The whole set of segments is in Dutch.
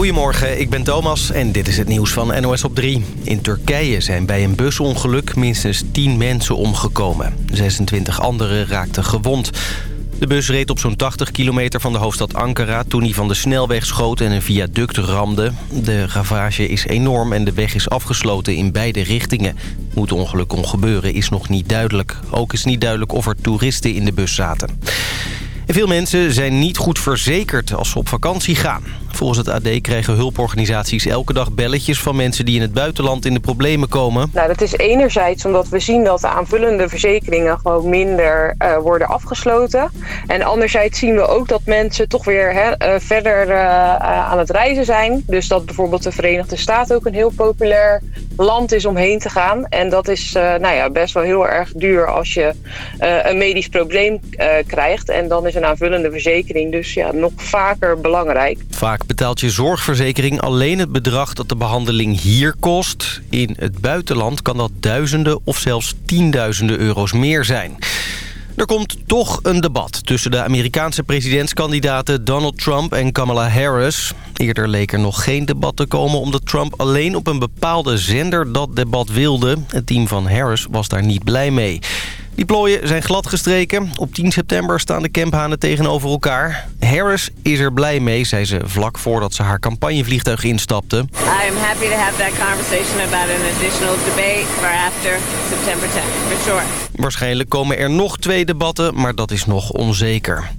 Goedemorgen, ik ben Thomas en dit is het nieuws van NOS op 3. In Turkije zijn bij een busongeluk minstens 10 mensen omgekomen. 26 anderen raakten gewond. De bus reed op zo'n 80 kilometer van de hoofdstad Ankara... toen hij van de snelweg schoot en een viaduct ramde. De ravage is enorm en de weg is afgesloten in beide richtingen. Hoe het ongeluk kon gebeuren is nog niet duidelijk. Ook is niet duidelijk of er toeristen in de bus zaten veel mensen zijn niet goed verzekerd als ze op vakantie gaan. Volgens het AD krijgen hulporganisaties elke dag belletjes van mensen die in het buitenland in de problemen komen. Nou, dat is enerzijds omdat we zien dat de aanvullende verzekeringen gewoon minder uh, worden afgesloten. En anderzijds zien we ook dat mensen toch weer hè, uh, verder uh, aan het reizen zijn. Dus dat bijvoorbeeld de Verenigde Staten ook een heel populair land is om heen te gaan. En dat is nou ja, best wel heel erg duur als je een medisch probleem krijgt. En dan is een aanvullende verzekering dus ja, nog vaker belangrijk. Vaak betaalt je zorgverzekering alleen het bedrag dat de behandeling hier kost. In het buitenland kan dat duizenden of zelfs tienduizenden euro's meer zijn. Er komt toch een debat tussen de Amerikaanse presidentskandidaten Donald Trump en Kamala Harris. Eerder leek er nog geen debat te komen omdat Trump alleen op een bepaalde zender dat debat wilde. Het team van Harris was daar niet blij mee. Die plooien zijn gladgestreken. Op 10 september staan de camphanen tegenover elkaar. Harris is er blij mee, zei ze vlak voordat ze haar campagnevliegtuig instapte. I am happy to have that conversation about an additional debate for after September 10 for sure. Waarschijnlijk komen er nog twee debatten, maar dat is nog onzeker.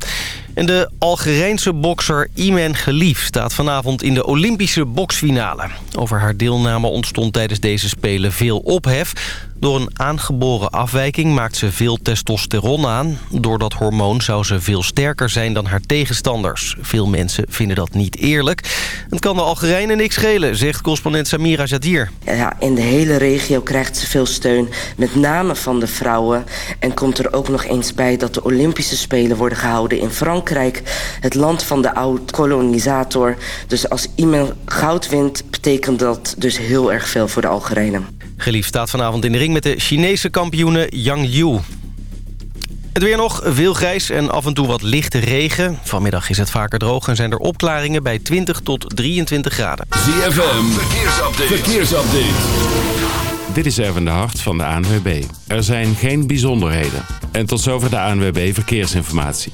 En de Algerijnse bokser Imen Gelief staat vanavond in de Olympische boksfinale. Over haar deelname ontstond tijdens deze Spelen veel ophef. Door een aangeboren afwijking maakt ze veel testosteron aan. Door dat hormoon zou ze veel sterker zijn dan haar tegenstanders. Veel mensen vinden dat niet eerlijk. Het kan de Algerijnen niks schelen, zegt correspondent Samira Zadir. Ja, in de hele regio krijgt ze veel steun, met name van de vrouwen. En komt er ook nog eens bij dat de Olympische Spelen worden gehouden in Frankrijk. Het land van de oud-kolonisator. Dus als iemand goud wint, betekent dat dus heel erg veel voor de Algerijnen. Geliefd staat vanavond in de ring met de Chinese kampioene Yang Yu. Het weer nog, veel grijs en af en toe wat lichte regen. Vanmiddag is het vaker droog en zijn er opklaringen bij 20 tot 23 graden. ZFM, verkeersupdate. verkeersupdate. Dit is even de hart van de ANWB. Er zijn geen bijzonderheden. En tot zover de ANWB Verkeersinformatie.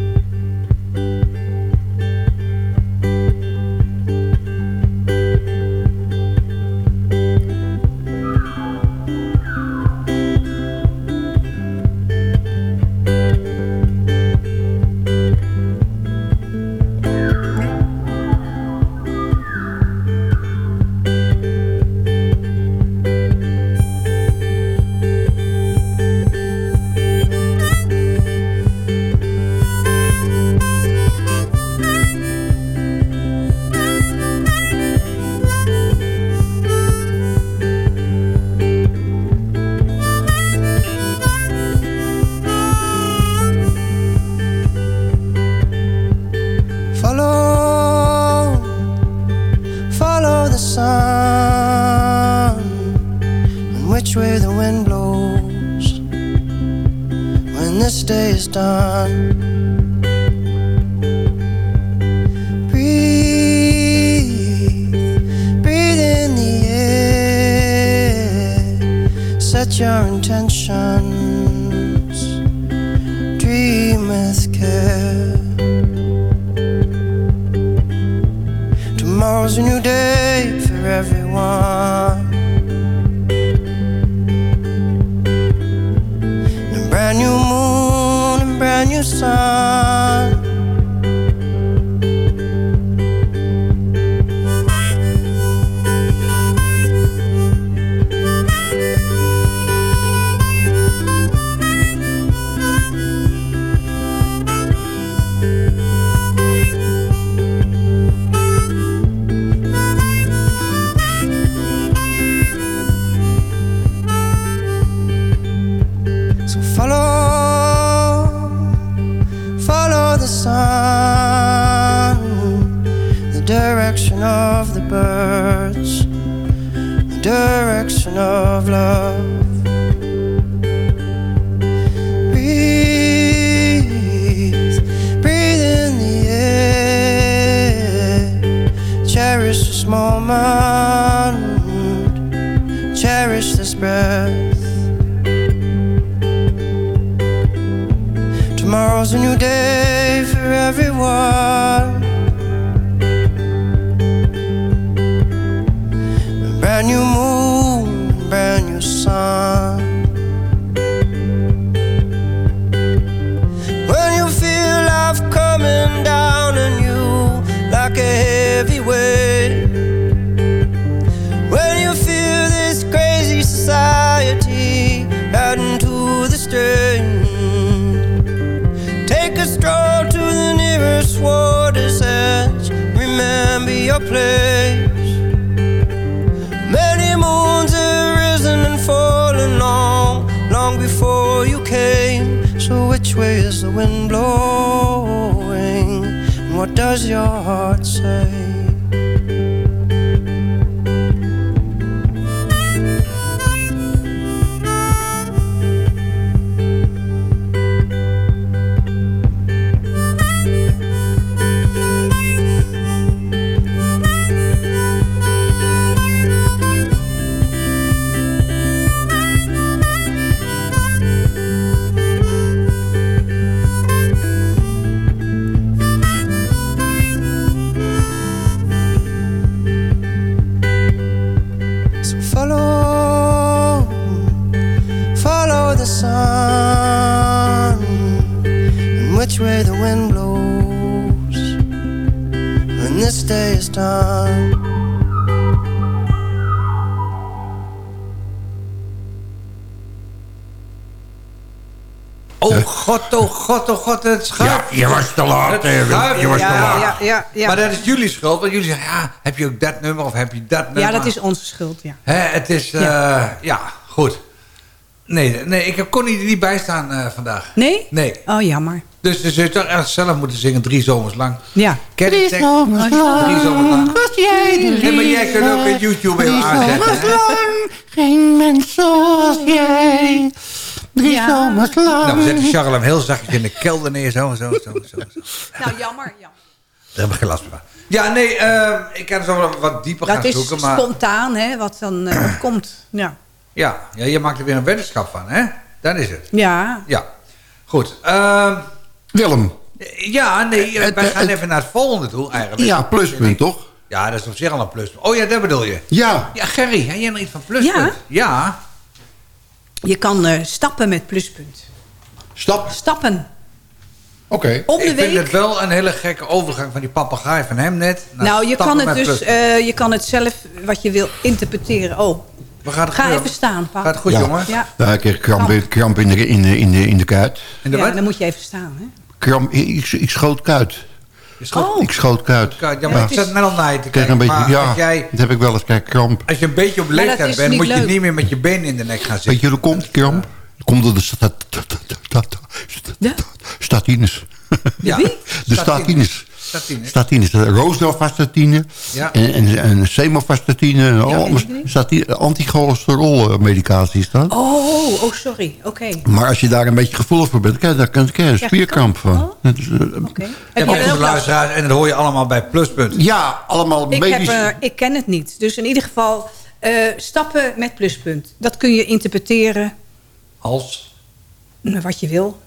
Ja, je was te laat. Je was te Ja, laat. ja, ja, ja. Maar dat is jullie schuld, want jullie zeggen, ja, heb je ook dat nummer of heb je dat nummer? ja, dat is onze schuld, ja. Hè, het is, eh, ja. goed. Nee, nee, ik kon niet, niet bijstaan eh vandaag. Nee? Nee. Oh, jammer. Dus ze je toch echt zelf moeten zingen, drie zomers lang. Ja. Ken tekst? zomers lang. Drie zomers lang. Was jij de Ja, maar jij kunt ook een YouTube even Drie aanzetten. zomers hè? lang, geen mens zoals jij. Drie Ja. zomers lang. Nou, we zetten Charles hem heel zachtjes in de kelder neer. Zo, zo, zo, zo. zo. Nou, jammer, jammer. Daar heb ik geen last van. Ja, nee, eh, ik kan zo wel wat dieper Dat gaan is zoeken. Maar spontaan, hè, wat dan eh, komt. Ja. ja, ja, je maakt er weer een weddenschap van, hè? Dat is het. Ja. Ja, goed. ehm, Willem, ja, nee, Het- wij gaan het- even naar het volgende toe eigenlijk. ja, pluspunt toch? Ja, dat is op zich al een pluspunt. Oh ja, dat bedoel je. Ja, Ja, Gerry, heb jij nog iets van pluspunt? Ja. Je kan eh, stappen met pluspunt. stap. Stappen. Oké. Ik vind het wel een hele gekke overgang van die papegaai van hem net. naar Nou, je kan het dus, eh, je kan het zelf wat je wil interpreteren. Oh, We gaan het ga even staan, pa. Gaat het goed, Ja. jongen? Ja. Ja, ik kreeg kramp, in- kramp in, de, in, de, in, de, in de kuit. In de ja, wat? dan moet je even staan, hè? Kramp, ik, ik schoot kuit. Je Oh, Ik schoot kuit. Ja, maar Ja, ik het zat is- net al naar je te kijken. een beetje, maar ja, jij, dat heb ik wel eens. Kijk, kramp. als je een beetje op leeftijd bent, moet je niet meer met je benen in de nek gaan Weet zitten. je hoe dat komt, kramp? Dat komt door de sta- sta- sta- sta- sta- De? statines. Ja. Wie? De statines. Roosdelvastatine Ja. en, en, en semovastatine. en Anticholesterol medicatie is dat. Oh, oh, sorry. Oké. Maar als je daar een beetje gevoelig voor bent, dan krijg je daar een spierkramp van. Oh. Ja, Heb je er luisteraars, en dat hoor je allemaal bij Pluspunt. Ja, allemaal Ik, heb, medisch. eh, ik ken het niet. Dus in ieder geval, eh, stappen met pluspunt. Dat kun je interpreteren Als? wat je wil.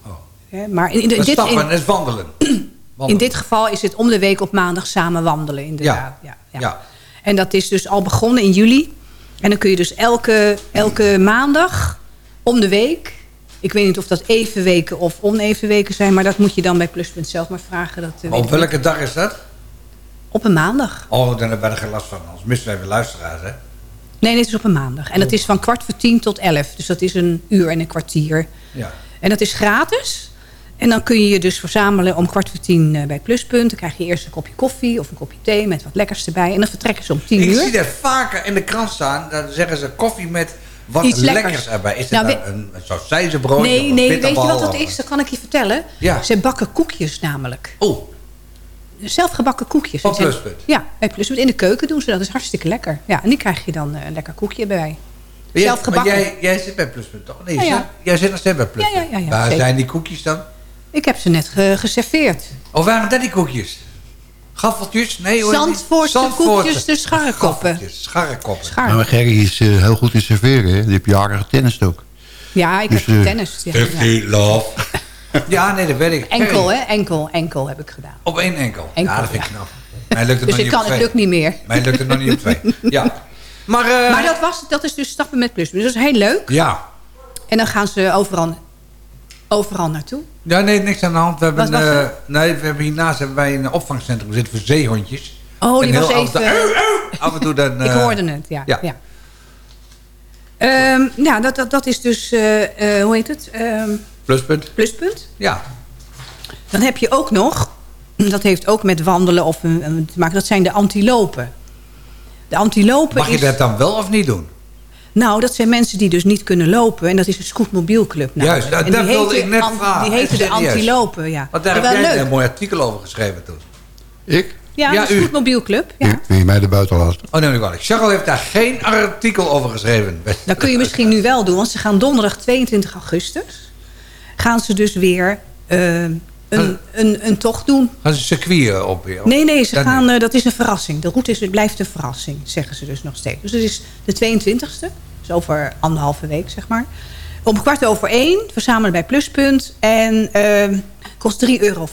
Hè, maar in, in, dit, stappen in, is wandelen. in dit geval is het om de week op maandag samen wandelen. Inderdaad. Ja. Ja, Ja. En dat is dus al begonnen in juli. En dan kun je dus elke, elke maandag om de week... Ik weet niet of dat even weken of oneven weken zijn... maar dat moet je dan bij Pluspunt zelf maar vragen. Dat, eh, Maar op welke dag is dat? Op een maandag. Oh, dan hebben we er geen last van. Anders missen wij weer luisteraars, hè? Nee, dit is op een maandag. En dat is van kwart voor tien tot elf. Dus dat is een uur en een kwartier. Ja. En dat is gratis. En dan kun je je dus verzamelen om kwart voor tien eh, bij Pluspunt. Dan krijg je eerst een kopje koffie of een kopje thee met wat lekkers erbij. En dan vertrekken ze om tien Ik uur. zie dat vaker in de krant staan. Dan zeggen ze koffie met wat Iets lekkers. lekkers. erbij. Is dat Nou, nou, een, of Nee, een nee, weet je wat dat is? Dat kan ik je vertellen. Ja. Ze bakken koekjes namelijk. Oh. Zelfgebakken koekjes. Ze- Pluspunt? Ja, bij Pluspunt. In de keuken doen ze dat. Dat is hartstikke lekker. Ja, en die krijg je dan eh, een lekker koekje bij. Zelfgebakken. Maar jij, jij zit bij Pluspunt, toch? Nee, Ja, jij zit nog steeds bij Pluspunt. Ja, ja, ja, ja, Waar zijn die koekjes dan? Ik heb ze net ge- geserveerd. Oh, waren dat die koekjes? Gaffeltjes? Nee hoor. Zandvoortse koekjes, de scharrekoppen. Scharrekoppen. Nou, maar Gerry is eh, heel goed in serveren. Hè? Die heb jaren getennist ook. Ja, ik Dus, heb eh, getennist. Ja, ja. love. ja, nee, dat weet ik. Enkel, Hey, hè? Enkel, enkel heb ik gedaan. Op één enkel. Enkel, ja, dat vind ik ja. knap. Mij lukt het Dus nog ik niet kan, op het twee. lukt niet meer. Mij lukt het nog niet op twee. Ja. Maar, eh, Maar dat, was, dat is dus stappen met pluspunt. Dus dat is heel leuk. Ja. En dan gaan ze overal, overal naartoe. Ja, nee, niks aan de hand. We hebben, was eh, nee, we hebben hiernaast hebben wij een opvangcentrum zitten voor zeehondjes. Oh, die En was heel af en even... Af en toe dan... ik eh, hoorde het, ja. ja. ja. Ja, dat, dat, dat is dus, eh, eh, hoe heet het? Ehm, Pluspunt. pluspunt. Ja. Dan heb je ook nog, dat heeft ook met wandelen of te maken, dat zijn de antilopen. De antilopen Mag je is, dat dan wel of niet doen? Nou, dat zijn mensen die dus niet kunnen lopen. En dat is een scootmobielclub. Juist, dat- En dat wilde ik net vragen. Die heten de antilopen, ja. Want daar heb jij een mooi artikel over geschreven toen. Ik? Ja, Ja, de u. scootmobielclub. Ja. Je mij er buiten laten? Oh nee, niet Charles heeft daar geen artikel over geschreven. Dat kun je misschien nu wel doen. Want ze gaan donderdag 22 augustus... gaan ze dus weer eh, een, een, een tocht doen. Gaan ze circuit op weer? Nee, nee, ze Dat gaan, eh, dat is een verrassing. De route is, het blijft een verrassing, zeggen ze dus nog steeds. Dus het is de 22e, dus over anderhalve week, zeg maar. Om kwart over één, verzamelen bij Pluspunt. En eh, kost 3,50 euro.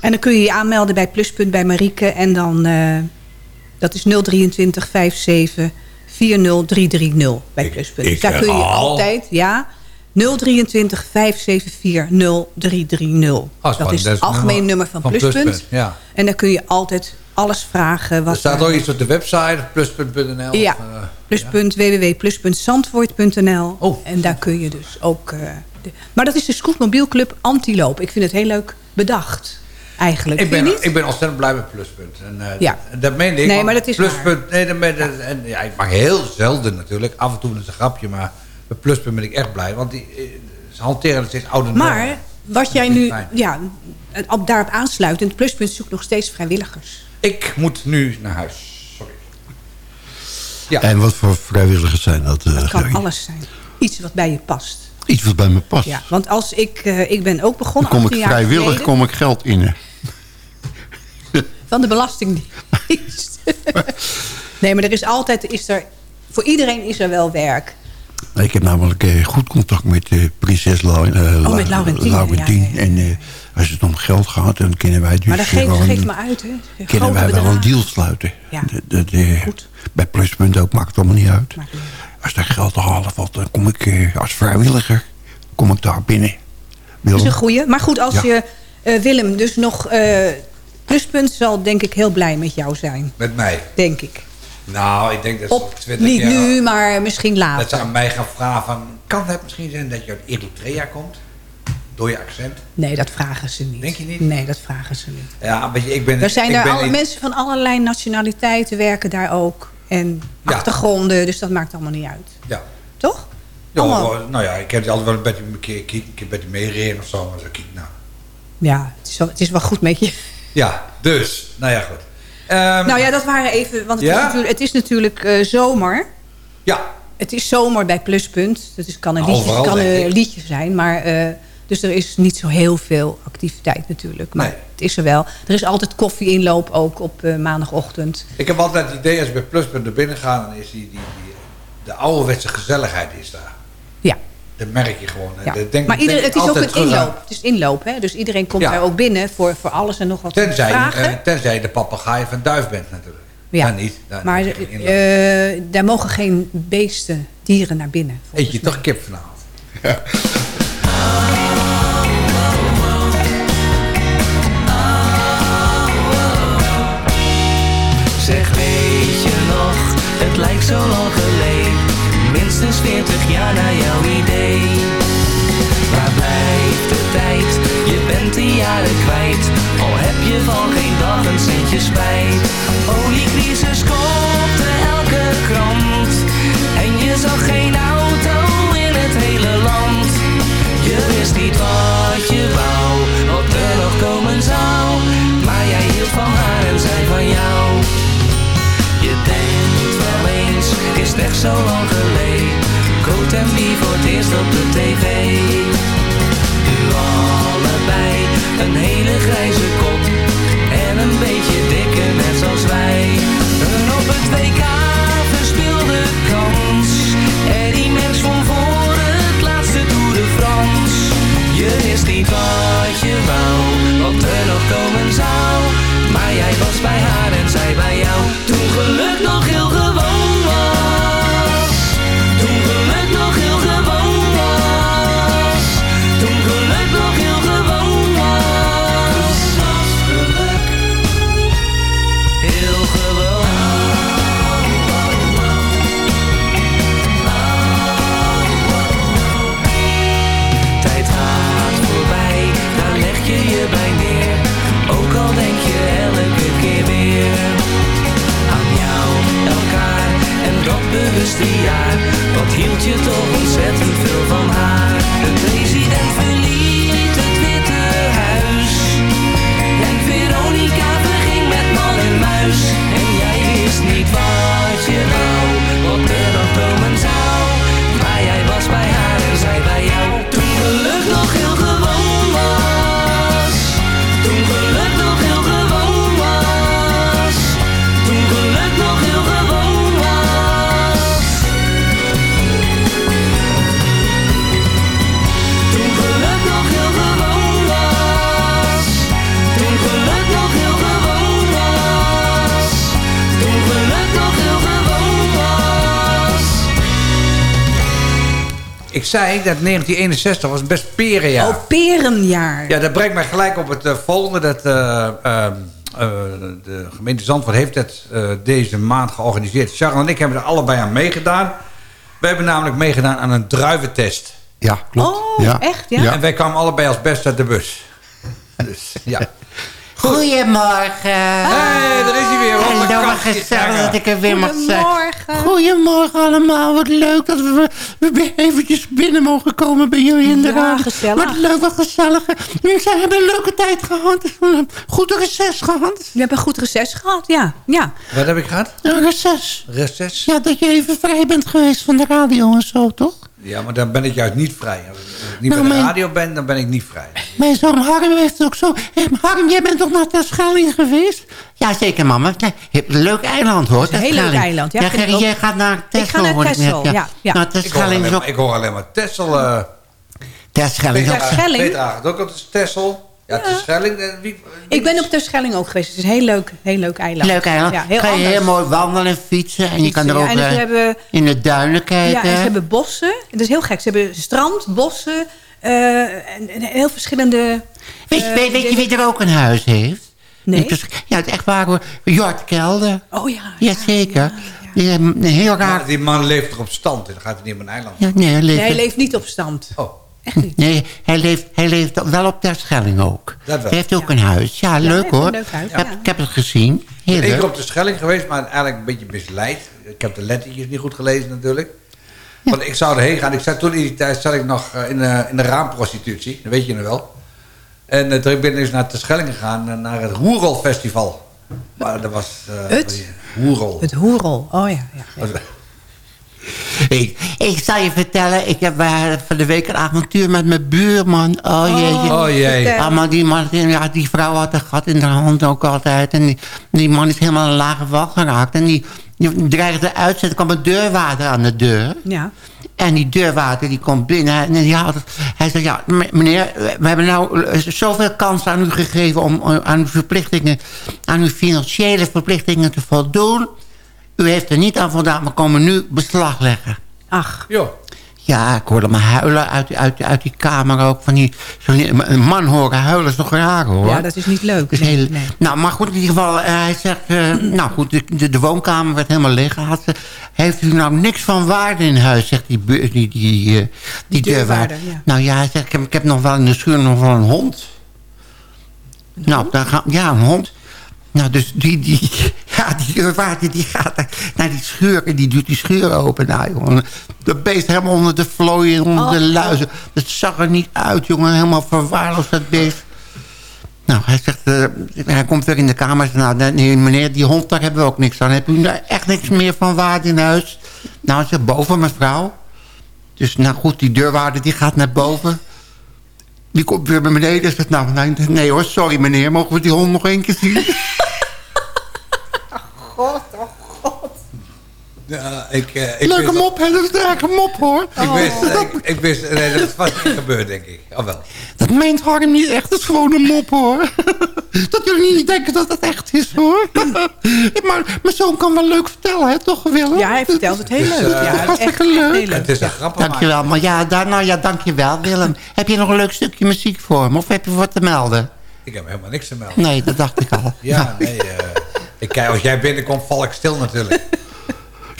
En dan kun je je aanmelden bij Pluspunt bij Marieke. En dan, eh, dat is 023 57 40330 bij Pluspunt. ik dus daar kun je altijd, ja... 023 574 0330. Oh, dat is het algemeen nummer van, Pluspunt. Ja. En dan kun je altijd alles vragen. Wat Er staat ook iets op de website, plus.nl. Ja, eh, pluspunt www.plus.zandvoort.nl. Oh. En daar kun je dus ook... eh, de- maar dat is de scootmobielclub Antiloop. Ik vind het heel leuk bedacht, eigenlijk. ik, ben, ik ben ontzettend blij met Pluspunt. En, eh, Ja. dat, meen ik. Nee, maar dat is Pluspunt, nee, dat ben, en, ja, ik mag heel zelden natuurlijk. Af en toe is het een grapje, maar met Pluspunt ben ik echt blij. Want die, ze hanteren het steeds oude normen. Maar wat jij nu ja, op, daarop aansluit... en het pluspunt zoekt nog steeds vrijwilligers. Ik moet nu naar huis. Sorry. Ja. En wat voor vrijwilligers zijn dat? eh, Het kan Gerry? alles zijn. Iets wat bij je past. Iets wat bij me past. Ja, want als ik... eh, ik ben ook Dan begonnen... kom 18 ik jaar vrijwillig geleden. kom ik geld in. Van de Belastingdienst. nee, maar er is altijd... Is er, voor iedereen is er wel werk. Ik heb namelijk eh, goed contact met eh, prinses Lau eh, Oh, met Laurentien, Laurentien. ja, ja, ja. En eh, als het om geld gaat, dan kunnen wij dus Maar dat geeft, gewoon- geeft me uit, hè. kunnen wij wel een deal sluiten. Ja. Dat, dat, eh, bij Pluspunt ook, maakt het allemaal niet uit. Als er geld te halen valt, dan kom ik eh, als vrijwilliger kom ik daar binnen. Dat is Willem? een goeie. Maar goed, als Ja. je... eh, Willem dus nog... eh, pluspunt zal denk ik heel blij met jou zijn. Met mij. Denk ik. Nou, ik denk dat ze Op, op 20 niet jaar... nu, maar misschien Dat later. ze aan mij gaan vragen van... Kan het misschien zijn dat je uit Eritrea komt? Door je accent? Nee, dat vragen ze niet. Denk je niet? Nee, dat vragen ze niet. Ja, weet je, ik ben... Er zijn ik daar ben alle, in- mensen van allerlei nationaliteiten werken daar ook. En Ja. achtergronden, dus dat maakt allemaal niet uit. Ja. Toch? Ja, Allemaal. nou ja, ik heb altijd wel een beetje een keer, keer, keer bij die meereren of zo. Maar zo kijk, nou. Ja, het is, wel, het is wel goed met je. Ja, dus. Nou ja, goed. Ehm, nou ja, dat waren even... Want het Ja? is natuurlijk, het is natuurlijk eh, zomer. Ja. Het is zomer bij Pluspunt. Dat is, kan een liedje, Overal, kan een liedje zijn. Maar eh, Dus er is niet zo heel veel activiteit natuurlijk. Maar het is er wel. Er is altijd koffieinloop ook op eh, maandagochtend. Ik heb altijd het idee als je bij Pluspunt er binnen gaat... dan is die, die, die, de ouderwetse gezelligheid is daar. Ja. Dat merk je gewoon. Ja. Dat denk- maar ieder, het is ook een aan- inloop. Het is inloop, hè? Dus iedereen komt Ja. daar ook binnen voor, voor alles en nog wat Tenzij, vragen. eh, tenzij je de papegaai van Duif bent natuurlijk. Ja. Dan niet. Dan maar eh, daar mogen geen beesten, dieren naar binnen. Eet je toch kip vanavond? Zeg zo lang geleden. Minstens 40 jaar naar jouw idee. Waar blijft de tijd, je bent de jaren kwijt. Al heb je van geen dag een centje spijt. Oliecrisis kopte elke krant. En je zag geen auto in het hele land. Je wist niet wat je wou, wat er nog komen zou. Maar jij hield van haar en zij van jou. Je denkt is het echt zo lang geleden. Coat en wie voor het eerst op de tv Nu allebei, een hele grijze kop En een beetje dikke net zoals wij. Een op het WK verspeelde kans. Eddie Merckx van voor het laatste Tour de France. Je wist niet wat je wou, wat er nog komen zou. Maar jij was bij haar en zij bij jou. Toen geluk nog zei dat 1961 was best perenjaar. Oh, perenjaar. Ja, dat brengt mij gelijk op het eh, volgende. Dat, eh, ehm, eh, de gemeente Zandvoort heeft het eh, deze maand georganiseerd. Charles en ik hebben er allebei aan meegedaan. We hebben namelijk meegedaan aan een druiventest. Ja, klopt. Oh, ja. echt, ja? En wij kwamen allebei als best uit de bus. Dus, ja. Goedemorgen. Hey, daar is hij weer. Wat kastje gezellig hangen. dat ik er weer mag zijn. Goedemorgen. Goedemorgen allemaal. Wat leuk dat we we weer eventjes binnen mogen komen bij jullie in de Ja, gezellig. Wat leuk, wat gezellig. We hebben een leuke tijd gehad. Een Goed reces gehad. We hebben een goed reces gehad, ja. ja. Wat heb ik gehad? Een reces. Reces? Ja, dat je even vrij bent geweest van de radio en zo, toch? Ja, maar dan ben ik juist niet vrij. Als ik niet Nou, bij de mijn- radio ben, dan ben ik niet vrij. Mijn zoon Harm heeft het ook zo... Harm, jij bent toch naar Terschelling geweest? Ja, zeker, mama. Leuk eiland, hoor. is een heel leuk eiland, ja, jij gaat naar Texel. Ik ga naar. Texel, ja, ja. Nou, Ik hoor, alleen maar, ook... ik hoor alleen maar Tessel. eh Terschelling is ook... Op Tessel. Ja, Terschelling. eh, Wie, Ik ben op Terschelling ook geweest. Het is een heel leuk, heel leuk eiland. Leuk eiland. Ja, heel kan je anders. heel mooi wandelen en fietsen. En je kan er Ja, ook eh, hebben, in de duinen kijken. ja, en ze hebben bossen. Het is heel gek. Ze hebben strand, bossen eh, en, en heel verschillende... weet, je- weet, weet je wie er ook een huis heeft? Nee. Het Ja, het is echt waar hoor. Jort Kelder. Oh ja. Jazeker. Een heel raar... Maar die man leeft toch op stand? Dan gaat hij niet op een eiland. Ja, nee, hij leeft, Nee, hij leeft niet op stand. Oh. Nee, hij leeft, hij leeft wel op Terschelling ook. Dat wel. Hij heeft ook een huis. Ja, leuk hoor. leuk huis, ik, heb, ik heb het gezien. Heel Ik ben leuk. op de Schelling geweest, maar eigenlijk een beetje misleid. Ik heb de lettertjes niet goed gelezen natuurlijk. Want ik zou erheen gaan. Ik zat toen in die tijd zat ik nog eh, in, de in de raamprostitutie. Dat weet je nog wel. En eh, toen ben ik dus naar de Schelling gegaan, eh, naar het Hoerol Festival. Maar dat was... eh, Het? Hoerol. Het hoerol. Oh ja. ja, ja. Ik, ik zal je vertellen, ik heb uh, van de week een avontuur met mijn buurman. Oh jee. Oh, jee. Maar die, man, ja, die vrouw had een gat in haar hand ook altijd. En die, die man is helemaal een lage wal geraakt. En die, die dreigde. Er kwam een deurwaarder aan de deur. Ja. En die deurwaarder die komt binnen. En die had het, hij zei, ja, meneer, we hebben nou zoveel kans aan u gegeven... om aan uw verplichtingen, aan uw financiële verplichtingen te voldoen. U heeft er niet aan voldaan, we komen nu beslag leggen. Ach. Jo. Ja, ik hoorde me huilen uit, uit, uit die kamer ook. Van die, zo, een man horen huilen is toch raar hoor. Ja, dat is niet leuk. is nee, heel, nee. Nou, maar goed, in ieder geval, uh, hij zegt... Uh, nou goed, de, de, de, woonkamer werd helemaal leeg gehad. Heeft u nou niks van waarde in huis, zegt die, die, die, die, uh, die deurwaarder. Ja. Nou ja, hij zegt, ik heb, ik heb nog wel in de schuur nog wel een hond. Een nou, hond? dan ga, ja, een hond. Nou, dus die, die, ja, die deurwaarder die gaat naar die schuur en die doet die schuur open. Nou, jongen, de beest helemaal onder de vlooien, onder Oh, de luizen. Dat zag er niet uit, jongen. Helemaal verwaarloosd, dat beest. Nou, hij zegt, uh, hij komt weer in de kamer. Zegt, nou, nee, meneer, die hond, daar hebben we ook niks aan. Heb u daar echt niks meer van waarde in huis? Nou, hij zegt, boven, mevrouw. Dus, nou goed, die deurwaarder die gaat naar boven. Die komt weer bij beneden en zegt, nou, nee, nee hoor, sorry meneer, mogen we die hond nog één keer zien? Oh god. Ja, ik, uh, ik Leuke wist, mop, hè? Dat is een leuke mop, hoor. Ik wist, uh, ik, ik, wist nee, dat is vast niet gebeurd, denk ik. Of wel? Dat meent Harm niet echt. Dat is gewoon een mop, hoor. dat jullie niet denken dat het echt is, hoor. maar mijn zoon kan wel leuk vertellen, hè? Toch, Willem? Ja, hij vertelt het heel Dus, leuk. uh, ja, hartstikke echt, leuk. Het is een Ja. grappig Dankjewel. Maar ja, daar, nou ja, dankjewel, Willem. heb je nog een leuk stukje muziek voor me? Of heb je wat te melden? Ik heb helemaal niks te melden. Nee, dat dacht ik al. Ja, nee. Uh, ik kijk, als jij binnenkomt, val ik stil natuurlijk.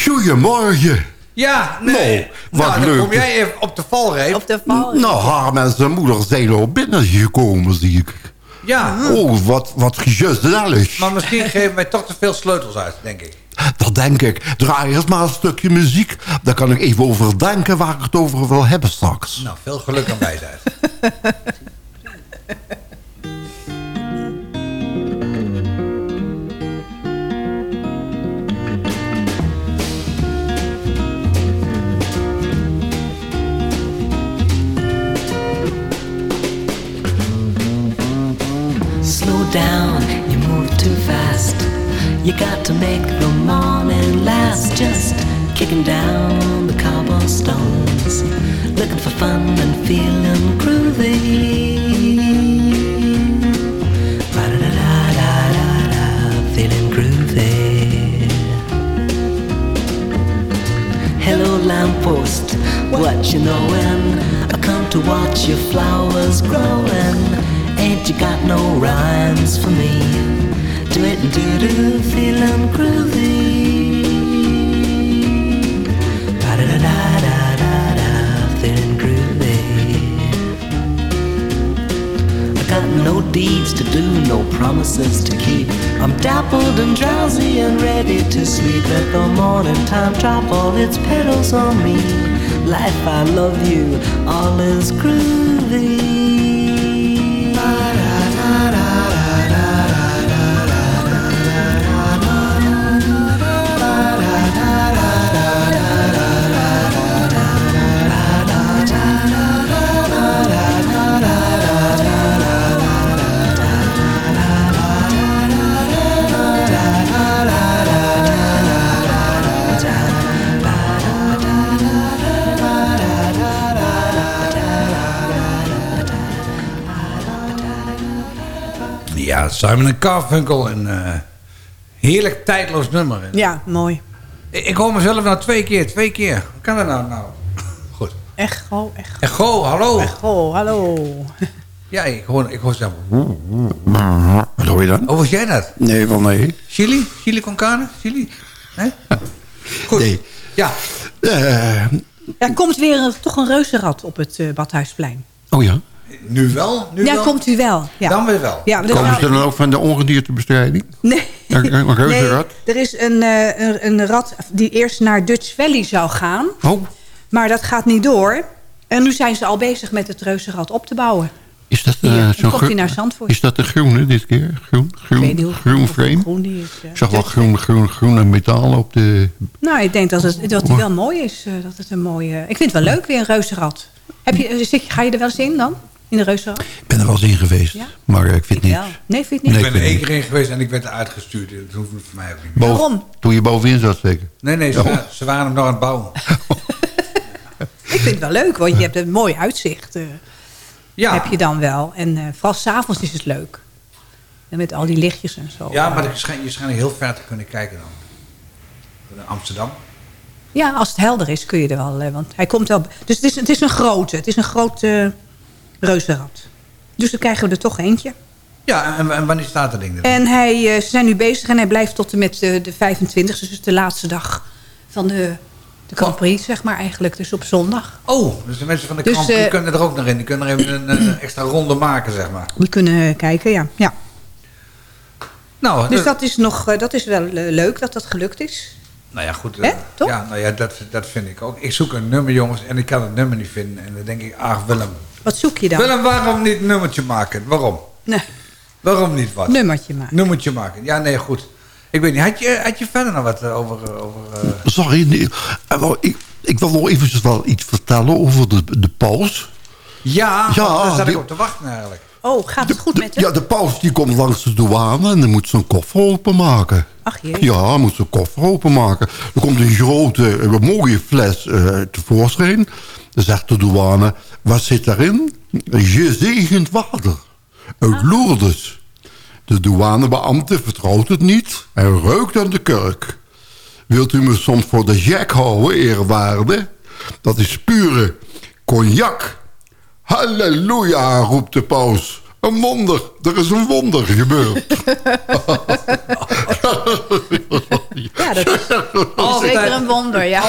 Goedemorgen. Ja, nee. Nou, wat nou, dan leuk. kom jij even op de valreep. Op de val. Nou, haar en zijn moeder zijn al binnengekomen, zie ik. Ja, Oh, wat, wat gezellig. maar misschien geven wij toch te veel sleutels uit, denk ik. Dat denk ik. Draai eerst maar een stukje muziek. Daar kan ik even over denken waar ik het over wil hebben straks. Nou, veel geluk en wijsheid. Slow down, you move too fast. You got to make the morning last. Just kicking down the cobblestones, looking for fun and feeling groovy. Hello, lamppost, what you knowin'? I come to watch your flowers growing. Ain't you got no rhymes for me? Do it and do do, feeling groovy. Da da da da da da, feeling groovy. I got no deeds to do, no promises to keep. I'm dappled and drowsy and ready to sleep. Let the morning time drop all its petals on me. Life, I love you, all is groovy. Simon Carfunkel. Een uh, heerlijk tijdloos nummer. Ja, mooi. Ik, ik hoor mezelf nou twee keer, twee keer. Hoe kan dat nou? nou? Goed. Echo, echo. Echo, hallo. Echo, hallo. Ja, ik hoor, ik hoor zelf. Wat hoor je dan? Oh, was jij dat? Nee, wel nee. Chili? Chili con carne? Chili? Nee? Goed. Nee. Ja. Eh, Er komt weer een, toch een reuzenrad op het uh, Badhuisplein. oh ja. Nu wel? Nu ja, wel? komt u wel. Ja. Dan weer wel. Ja, dus Komen ze dan ook van de ongediertebestrijding? Nee. Een, een reuzenrad? Nee, er is een, uh, een, een rat die eerst naar Dutch Valley zou gaan. Oh. Maar dat gaat niet door. En nu zijn ze al bezig met het reuzenrad op te bouwen. Is dat, eh, komt naar Zandvoort. Is dat de groene dit keer? Groen, groen, weet groen frame? groen die is, eh, ik zag wel groen, groen, groene metaal op de... Nou, ik denk dat het, dat het wel mooi is. eh, dat het een mooie... Ik vind het wel leuk, weer een reuzenrad. Heb je, eh, zit je, ga je er wel eens in dan? In de reuzenrad? Ik ben er wel eens in geweest. Ja? Maar eh, ik vind het niet. Nee, vind Nee, niet? ik ben er één keer in geweest en ik werd eruit gestuurd. Dat hoeft voor mij ook niet meer. Boven- Waarom? Toen je bovenin zat zeker? Nee, nee, ze, Oh. ze waren hem nog aan het bouwen. Ik vind het wel leuk, want je hebt een mooi uitzicht. eh, Ja. Heb je dan wel. En eh, vooral s'avonds is het leuk. En met al die lichtjes en zo. Ja, maar je schijnt, je schijnt heel ver te kunnen kijken dan. In Amsterdam. Ja, als het helder is kun je er wel. eh, want hij komt wel. Dus het is, het is een grote. Het is een groot eh reuzenrad. Dus dan krijgen we er toch eentje. Ja, en, en wanneer staat dat ding er? En hij, eh, ze zijn nu bezig en hij blijft tot en met de, de 25 Dus de laatste dag van de, de Grand Prix, zeg maar eigenlijk. Dus op zondag. Oh, dus de mensen van de Dus, kamp die eh, kunnen er ook nog in. Die kunnen er even een, een extra ronde maken, zeg maar. Die kunnen kijken, ja. ja. Nou, Dus eh, dat is, nog, eh, dat is wel eh, leuk dat dat gelukt is. nou ja, goed. Eh, toch? Ja, nou ja, dat, dat vind ik ook. Ik zoek een nummer, jongens, en ik kan het nummer niet vinden. En dan denk ik, ach, Willem. Wat zoek je dan? Willem, waarom niet een nummertje maken? Waarom? Nee, Waarom niet wat? nummertje maken. Nummertje maken. Ja, nee, goed. Ik weet niet, had je, had je verder nog wat eh, over... eh, over eh, Sorry, nee, wel, ik, ik wil nog even wel iets vertellen over de, de paus. Ja, Ja, daar zat die- ik op te wachten eigenlijk. Oh, gaat het goed met hem? Ja, de paus die komt langs de douane en dan moet zijn koffer openmaken. Ach jee. Ja, moet zijn koffer openmaken. Er komt een grote, mooie fles eh, tevoorschijn. Zegt de douane, wat zit daarin? Gezegend water. Uit Lourdes. De douanebeambte vertrouwt het niet. Hij ruikt aan de kurk. Wilt u me soms voor de jack houden, eerwaarde? Dat is pure cognac. Halleluja, roept de paus. Een wonder, er is een wonder gebeurd. Ja, dat is zeker een wonder, ja.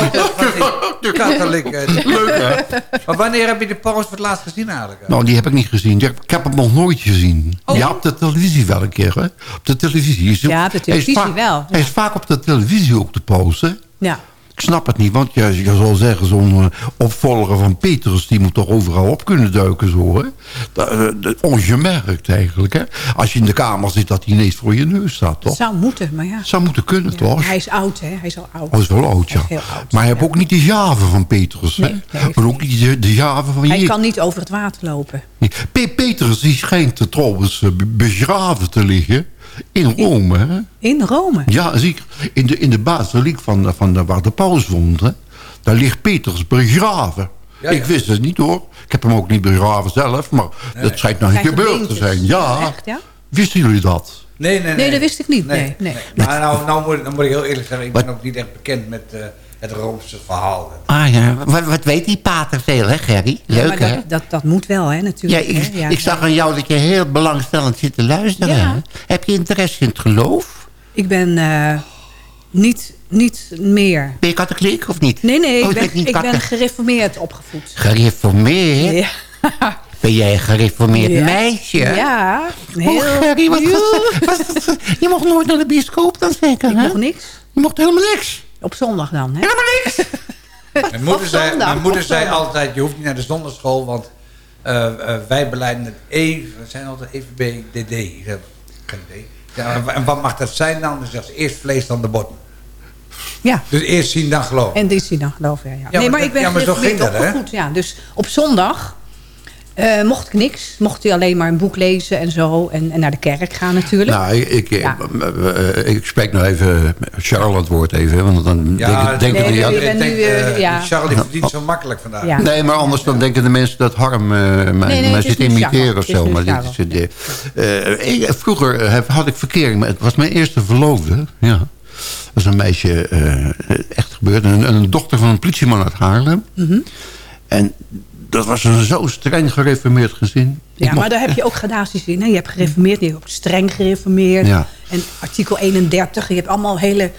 Katholiek. eh. Leuk, hè? Maar wanneer heb je de paus voor het laatst gezien eigenlijk? Nou, die heb ik niet gezien. Ik heb hem nog nooit gezien. Ja, op de televisie wel een keer, hè? Op de televisie. Is Ja, op de hij is televisie vaak- wel, Hij is vaak op de televisie ook de paus, hè? Ja. Ik snap het niet, want je, je zal zeggen... zo'n eh, opvolger van Petrus... die moet toch overal op kunnen duiken, zo, hè? Eh, ongemerkt eigenlijk, hè? Als je in de kamer zit, dat hij ineens voor je neus staat, toch? zou moeten, maar ja. Zou moeten kunnen, toch? Hij is oud, hè? Hij is al oud. Oh, is wel oud, ja. Hij is heel oud, maar hij heeft ook niet de jave van Petrus, hè? Nee, maar ook niet de, de jave van Hij kan niet over het water lopen. Nee. Petrus die schijnt trouwens eh, be- begraven te liggen in Rome. Hè? In Rome? Ja, zeker. In de, in de basiliek van, van de, waar de paus woont. Hè? Daar ligt Petrus begraven. Ja, Ik wist het niet hoor. Ik heb hem ook niet begraven zelf. Maar dat schijnt nog niet gebeurd te zijn. Ja. Echt, ja? Wisten jullie dat? Nee, nee, nee. Nee, dat wist ik niet. Nee, nee. Maar nou, nou, moet, nou moet ik heel eerlijk zeggen, ik ben ook niet echt bekend met eh, het Roomse verhaal. Ah ja, wat, wat weet die pater veel, hè Gerry? Ja, Leuk, maar hè? dat, dat, dat moet wel, hè, Ja, natuurlijk. ik, hè? Ja, ik zag aan jou dat je heel belangstellend zit te luisteren. Ja. hè? Heb je interesse in het geloof? Ik ben eh, niet, niet meer. Ben je katholiek of niet? Nee, nee, Oh, ik bent ben, ik ben gereformeerd opgevoed. Gereformeerd? Ja. Ben jij een gereformeerd Ja. meisje? Ja, Oh, heel... Gerry, wat, wat, wat- je mocht nooit naar de bioscoop dan zeker, Ik hè? mocht niks. Je mocht helemaal niks. Op zondag dan, hè? Helemaal niks. Mijn moeder, zei, mijn moeder zei altijd, je hoeft niet naar de zondagschool, want eh, eh, wij beleiden het even, we zijn altijd E EVBDD. Ik zeg, geen idee. Ja, en wat mag dat zijn dan? Dus is eerst vlees dan de botten. Ja. Dus eerst zien dan geloven. En dit zie dan geloof ik, ja. Ja, nee, maar maar dat- ik ben ja, maar zo ging dat, hè? ja. Dus op zondag eh, mocht ik niks. Mocht hij alleen maar een boek lezen en zo. En, en naar de kerk gaan natuurlijk. Nou, ik, ik, Ja. eh, eh, ik spreek nou even Charlotte woord even. Want dan Ja, denken, denken nee, de- nee, ja, denk. Charles die verdient zo makkelijk vandaag. Ja. Nee, maar anders dan denken de mensen dat Harm eh mij, nee, zit imiteren of zo. Maar dit is, eh, ik- vroeger had ik verkering. met- Het was mijn eerste verloofde. Ja. Dat is een meisje eh, echt gebeurd. Een, een dochter van een politieman uit Haarlem. Mhm. En dat was een zo streng gereformeerd gezin. Ja, maar daar heb je ook gradaties in. Hè? Je hebt gereformeerd, je hebt ook streng gereformeerd. Ja. En artikel 31, je hebt allemaal hele...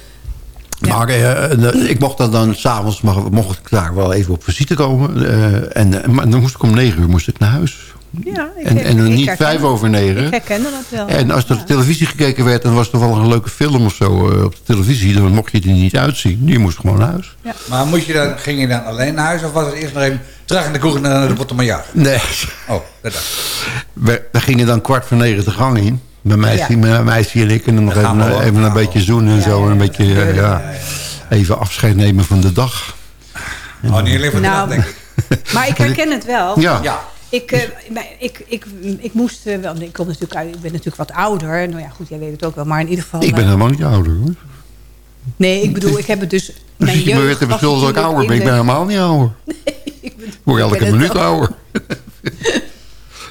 Maar eh, eh, ik mocht dan, dan s'avonds mocht ik daar wel even op visite komen. eh, en, eh, maar dan moest ik om negen uur moest ik naar huis. Ja, ik, En, en ik niet herken- vijf over negen. Ik herkende dat wel. En als er op televisie gekeken werd... en was er wel een leuke film of zo eh, op de televisie... dan mocht je er niet uitzien. Je moest gewoon naar huis. Maar moest je dan, ging je dan alleen naar huis of was het eerst nog even terug in de kroeg naar de Bottomajag? Nee. Oh, dat. We, we gingen dan kwart voor negen de gang in. Mijn meisje, Ja. mijn meisje en ik. En dan nog Dan wel. even een beetje zoenen en zo. En een beetje, eh, ja, even afscheid nemen van de dag. Oh, niet alleen van de Nou, dag, denk ik. Maar ik herken het wel. Ja. Ja. Ik, eh, ik, ik, ik moest eh, wel... Ik, kom natuurlijk uit, ik ben natuurlijk wat ouder. Nou ja, goed, jij weet het ook wel. Maar in ieder geval... Ik ben eh, helemaal niet ouder hoor. Nee, ik bedoel, ik heb het dus... Mijn Dus je jeugd weer te was beschuldigen dat ik ouder ben. Ik ben helemaal niet ouder. Ik word ik elke ben het minuut wel. ouder. de-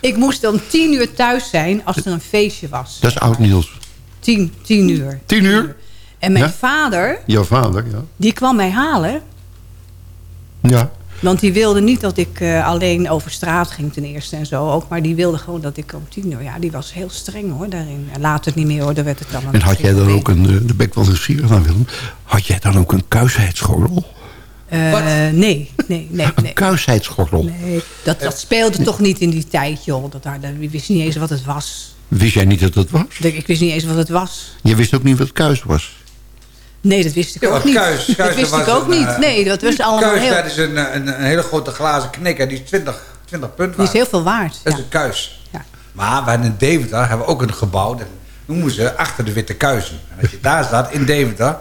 Ik moest dan tien uur thuis zijn als er een feestje was. Dat is oud Niels. Tien, tien uur. Tien uur? En mijn Ja? vader, Jouw vader, ja. die kwam mij halen. Ja. Want die wilde niet dat ik eh, alleen over straat ging ten eerste en zo ook. Maar die wilde gewoon dat ik om tien uur... Ja, die was heel streng hoor daarin. En later niet meer hoor, daar werd het dan... En had jij dan ook een, eh, de bek wel nieuwsgierig naar Willem, had jij dan ook een kuisheidsgordel? Eh, nee, nee, nee, nee. Kuisheidsgordel? nee. Dat, dat speelde toch niet in die tijd, joh. Dat, daar, dat, ik wist niet eens wat het was. Wist jij niet dat dat was? Ik, ik wist niet eens wat het was. Je wist ook niet wat kuis was. Nee, dat wist ik Ja, ook niet. Kuis, dat wist ik ook een, niet. eh, Nee, dat was allemaal Kuis, heel... dat is een, een, een hele grote glazen knikker. Die is 20, 20 punten Die is heel veel waard. Dat Ja. is een kuis. Ja. Maar wij in Deventer hebben we ook een gebouw. Dat noemen ze achter de Witte Kuizen. En als je daar staat, in Deventer...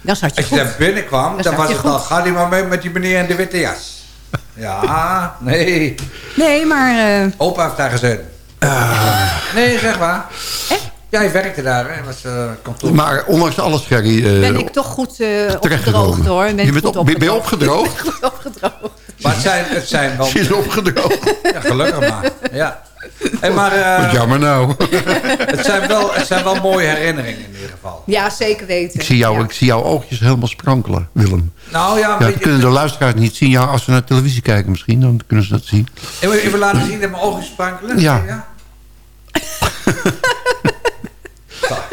Dat zat je Als je goed. daar binnenkwam, Dat dan was het al... Ga die maar mee met die meneer in de witte jas. Ja, nee. Nee, maar... eh, Opa heeft daar gezeten. Nee, zeg maar. Jij werkte daar, hè? Was eh, kantoor. Maar ondanks alles, Gerry... eh, ben ik toch goed eh opgedroogd hoor. Ben Je bent op- ben je opgedroogd. opgedroogd? Goed opgedroogd. Maar het zijn, het zijn wel... Ze is opgedroogd. Ja, gelukkig maar. Ja. En maar, eh, Wat jammer nou. het, zijn wel, het zijn wel mooie herinneringen in ieder geval. Ja, zeker weten. Ik zie, jou, Ja. ik zie jouw oogjes helemaal sprankelen, Willem. Nou ja, Ja, een dat beetje- kunnen de luisteraars niet zien. Ja, als ze naar televisie kijken misschien, dan kunnen ze dat zien. Even, even laten zien dat mijn ogen sprankelen. Ja. Zo,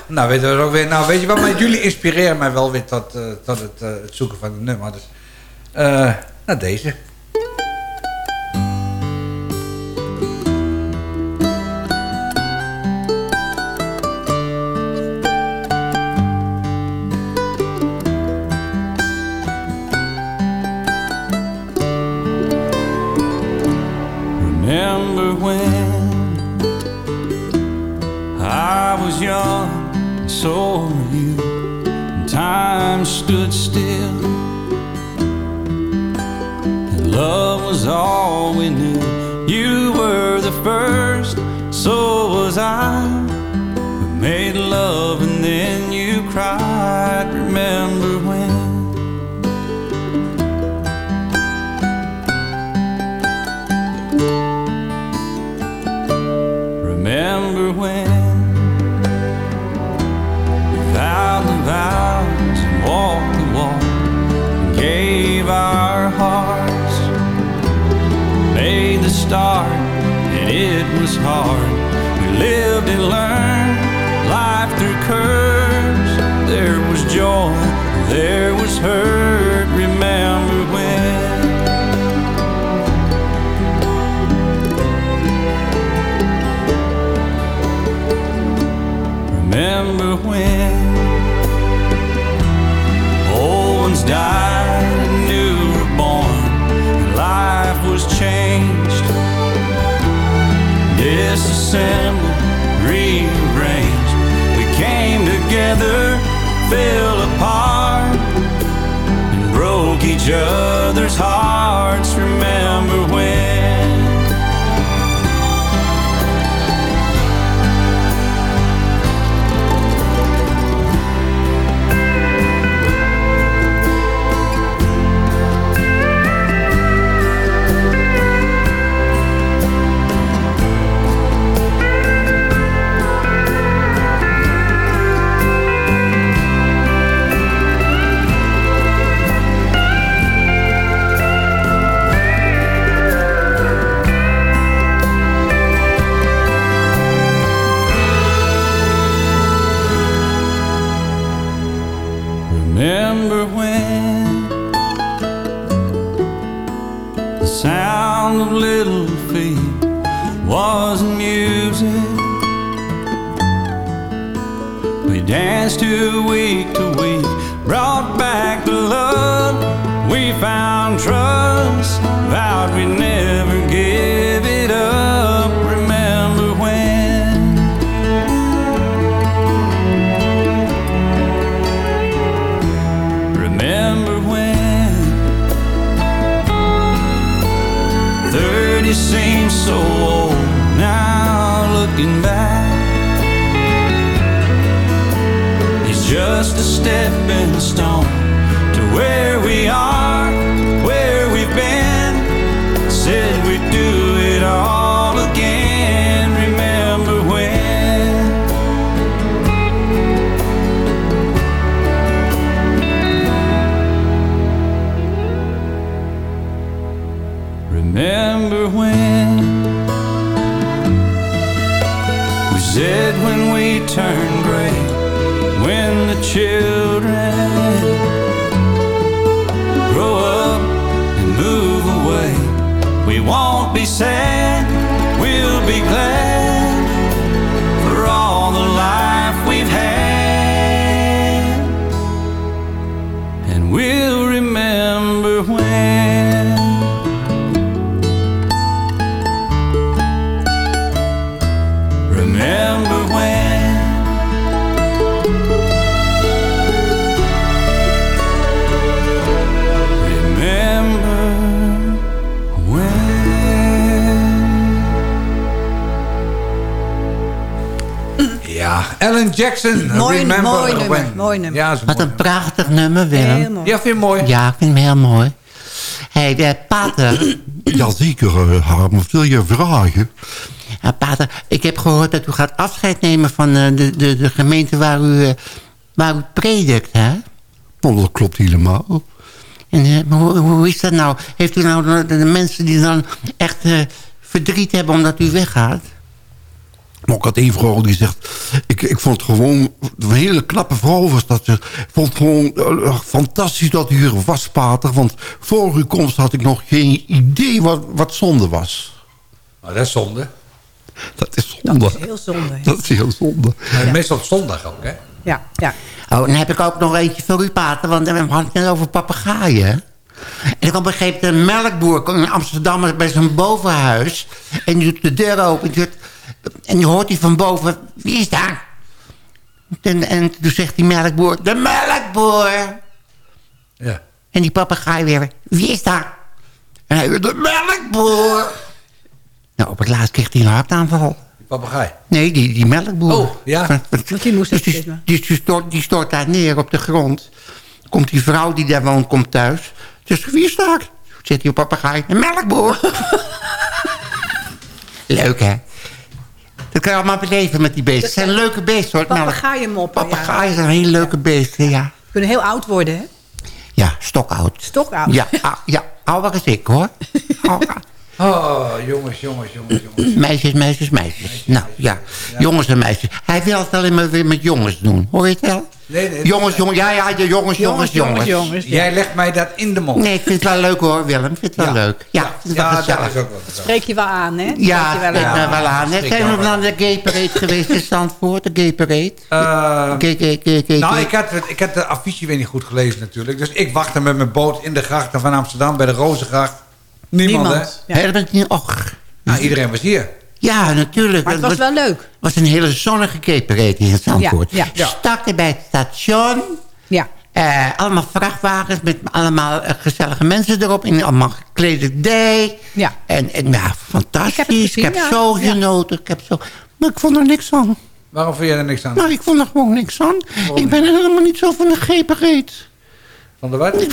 Nou, weet, je ook weer, nou, weet je wat, maar jullie inspireren mij wel weer tot, tot het, eh, het zoeken van een nummer. Dus, eh, nou, deze. Hard. We lived and learned life through curves. There was joy, there was hurt. Rearranged. We came together, fell apart, and broke each other's hearts. Won't be sad, we'll be glad Ellen Jackson. Mooi, Remember mooi nummer, when. mooi nummer. Ja, Wat mooi. een prachtig nummer, Willem. Heel mooi. Ja, vind je mooi? Ja, ik vind hem heel mooi. Hé, hey, Pater. Jazeker, uh, Harm. Wat wil je vragen? Ja, Pater, ik heb gehoord dat u gaat afscheid nemen van eh, de, de, de gemeente waar u, eh, waar u predikt, hè? Oh, dat klopt helemaal. En eh, hoe, hoe is dat nou? Heeft u nou de, de mensen die dan echt eh, verdriet hebben omdat u weggaat? Maar ik had één vrouw die zegt... Ik, ik vond het gewoon... Een hele knappe vrouw was dat. ze- Ik vond het gewoon eh, fantastisch dat u hier was, pater. Want voor uw komst had ik nog geen idee wat, wat zonde was. Maar dat is zonde. Dat is zonde. Dat is heel zonde. hè? Dat is heel zonde. Maar Meestal op zondag ook, hè? Ja, ja. Oh, dan heb ik ook nog eentje voor u, Pater. Want we hadden het net over papegaaien. hè? En ik op een gegeven moment een melkboer in Amsterdam bij zijn bovenhuis. En die doet de deur open. En die, doet- en die hoort hij van boven. Wie is daar? En, en toen zegt die melkboer. De melkboer! Ja. En die papegaai weer. Wie is daar? En hij weer. De melkboer! Nou, op het laatst kreeg hij een hartaanval. Die papegaai. Nee, die, die melkboer. Oh, ja. Want die moest Dus die, die, die, stort, die stort daar neer op de grond. Komt die vrouw die daar woont, komt thuis. Dus wie is daar? Zit die op papegaai. Een melkboer. Leuk, hè? Dat kan je allemaal beleven met die beesten. Het zijn leuke beesten, hoor. melk. Papegaaienmoppen, ja. Papegaaien zijn hele leuke beesten, ja. Kunnen heel oud worden, hè? Ja, stokoud. Stokoud. Ja, ah, ja ouder als ik, hoor. Oh, jongens, jongens, jongens, jongens. Meisjes, meisjes, meisjes. Nou, ja. Jongens en meisjes. Hij wil het alleen maar weer met jongens doen. Hoor je het wel? Nee, nee. Jongens, jongens. Ja, ja, de jongens, jongens, jongens. Jij legt mij dat in de mond. Nee, ik vind het wel leuk hoor, Willem. Ik vind het wel Ja. leuk. Ja, ik vind het wel Ja, dat is ook wel. Spreek je wel aan, hè? Ja, Spreek je ik wel aan. er wel aan. hè. Zijn we naar de gay parade geweest in Zandvoort? De gay parade? Eh, Gay, gay, gay, gay, nou, ik had, het- ik had de affiche weer niet goed gelezen natuurlijk. Dus ik wachtte met mijn boot in de grachten van Amsterdam bij de Rozengracht. Niemand, Niemand. hè? Ja. Hè, dat bent niet... Och. Nou, iedereen was hier. Ja, natuurlijk. Maar het was wel leuk. was een hele zonnige parade in Zandvoort. Ja, ja. Startte bij het station. Ja. Eh, allemaal vrachtwagens met allemaal eh, gezellige mensen erop. In allemaal geklede day. Ja. En, en ja, fantastisch. Ik heb het gezien, heb ja. zo Ja. genoten. Ik heb zo... Maar ik vond er niks aan. Waarom vind jij er niks aan? Nou, ik vond er gewoon niks aan. Ik ben helemaal niet zo van de gepereed. Van de wat? Ik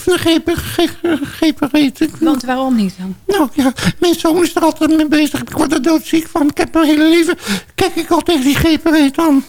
vind. Want waarom niet dan? Nou ja, mijn zoon is er altijd mee bezig. Ik word er doodziek van. Ik heb mijn hele leven... Kijk ik al tegen die gepereed aan.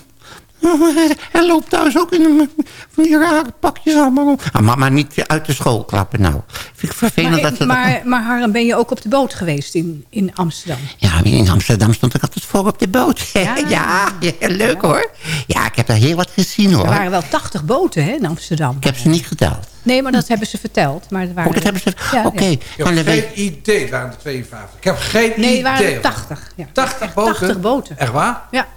Hij, hij loopt thuis ook in die rare pakjes allemaal om. Ah, maar, maar niet uit de school klappen nou. Vind ik vervelend Maar, dat ze maar, dat... maar Harm, ben je ook op de boot geweest in, in Amsterdam? Ja, in Amsterdam stond ik altijd voor op de boot. Ja, ja, leuk hoor. Ja, ik heb daar heel wat gezien hoor. Er waren wel 80 boten hè, in Amsterdam. Ik heb ze niet geteld. Nee, maar dat hebben ze verteld. Maar er waren Oh, dat hebben ze... Ja, Oké. ja. Ik heb geen weet- idee. Het waren er 52. Ik heb geen Nee, idee. er waren er 80. Ja. 80 boten? 80 boten. Echt waar? Ja.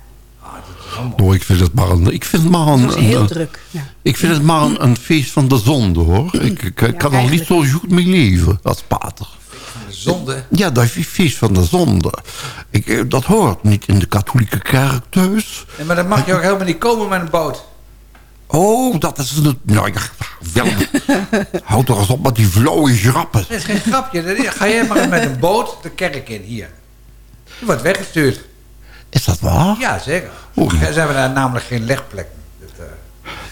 Nou, ik vind het maar een... Ik vind het maar een, heel een- druk. Ja. Ik vind het maar een, een feest van de zonde, hoor. Ik, ik, ik kan er niet zo goed mee leven als pater. Zonde. Ja, dat is een feest van de zonde. Ik, eh, dat hoort niet in de katholieke kerk thuis. Nee, maar dan mag je ook helemaal niet komen met een boot. Oh, dat is het. Nou ja, Willem, houd toch eens op met die flauwe grappen. Dat is geen grapje. Ga jij maar met een boot de kerk in, hier. Je wordt weggestuurd. Is dat waar? Ja, zeker. Oeh. Ze hebben daar namelijk geen legplekken. Dat, eh,